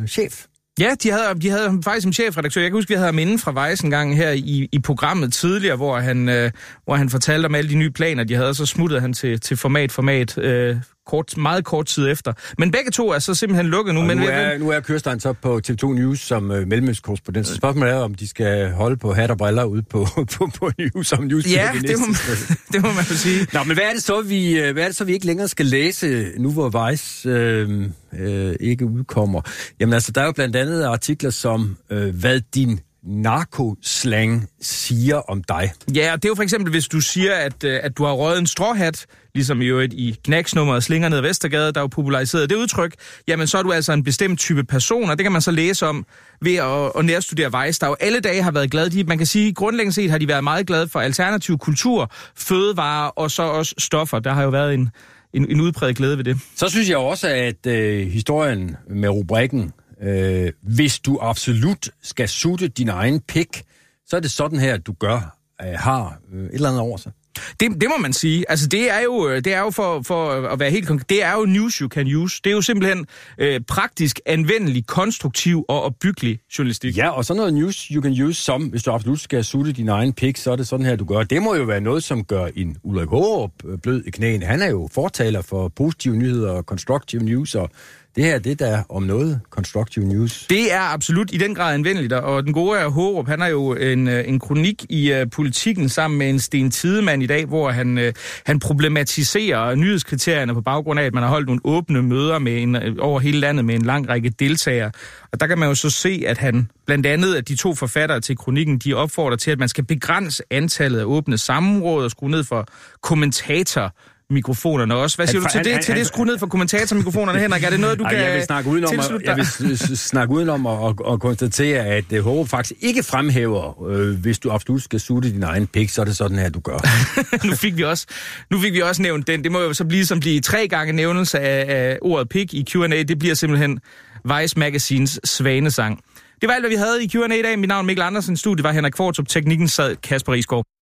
øh, chef. Ja, de havde, de havde ham faktisk som chefredaktør. Jeg kan huske, vi havde ham inden fra Vejs en gang her i, i programmet tidligere, hvor han, øh, hvor han fortalte om alle de nye planer, de havde, så smuttede han til, til format, format, øh, kort, meget kort tid efter. Men begge to er så simpelthen lukket nu. Og men nu, er, nu er Kørstein så på TV2 News som øh, mellemøstkorrespondent. Så spørgsmålet er, om de skal holde på hat og briller ude på, på, på News som news Ja, det må, man, det må man jo sige. Nå, men hvad er, det så, vi, øh, hvad er det så, vi ikke længere skal læse, nu hvor Vice øh, øh, ikke udkommer? Jamen altså, der er jo blandt andet artikler som, øh, hvad din narkoslang siger om dig. Ja, det er jo for eksempel, hvis du siger, at, øh, at du har røget en stråhat, ligesom i øvrigt i Knæksnummeret Slinger ned Vestergade, der er jo populariseret det udtryk, jamen så er du altså en bestemt type person, og det kan man så læse om ved at, at nærstudere Vice, der jo alle dage har været glade. De, man kan sige, grundlæggende set har de været meget glade for alternativ kultur, fødevarer og så også stoffer. Der har jo været en, en, en udpræget glæde ved det. Så synes jeg også, at øh, historien med rubrikken Øh, hvis du absolut skal sutte din egen pik, så er det sådan her, at du gør, øh, har øh, et eller andet over sig. Det, det må man sige. Altså, det er jo, det er jo for, for at være helt konkret, det er jo news you can use. Det er jo simpelthen øh, praktisk, anvendelig, konstruktiv og opbyggelig journalistik. Ja, og sådan noget news you can use, som hvis du absolut skal sutte din egen pik, så er det sådan her, du gør. Det må jo være noget, som gør en Ulrik Hårup øh, blød i knæene. Han er jo fortaler for positive nyheder og constructive news, og det her, det er om noget constructive news. Det er absolut i den grad anvendeligt, og den gode er Hårup, han har jo en, øh, en kronik i øh, uh, politikken sammen med en Sten Tidemand i dag, hvor han, uh, han problematiserer nyhedskriterierne på baggrund af, at man har holdt nogle åbne møder med en, over hele landet med en lang række deltagere. Og der kan man jo så se, at han blandt andet, at de to forfattere til kronikken, de opfordrer til, at man skal begrænse antallet af åbne samråd og skrue ned for kommentator mikrofonerne også. Hvad siger han, du til han, det? Han, til det skru ned for kommentatormikrofonerne, Henrik? Er det noget, du ej, kan Jeg vil snakke udenom, at, jeg vil snakke udenom og, og, og konstatere, at uh, Hårup faktisk ikke fremhæver, øh, hvis du absolut skal sutte din egen pik, så er det sådan her, du gør. nu, fik vi også, nu fik vi også nævnt den. Det må jo så blive som blive tre gange nævnelse af, af ordet pik i Q&A. Det bliver simpelthen Vice Magazines svanesang. Det var alt, hvad vi havde i Q&A i dag. Mit navn er Mikkel Andersen. Studiet var Henrik Fortrup. Teknikken sad Kasper Risgaard.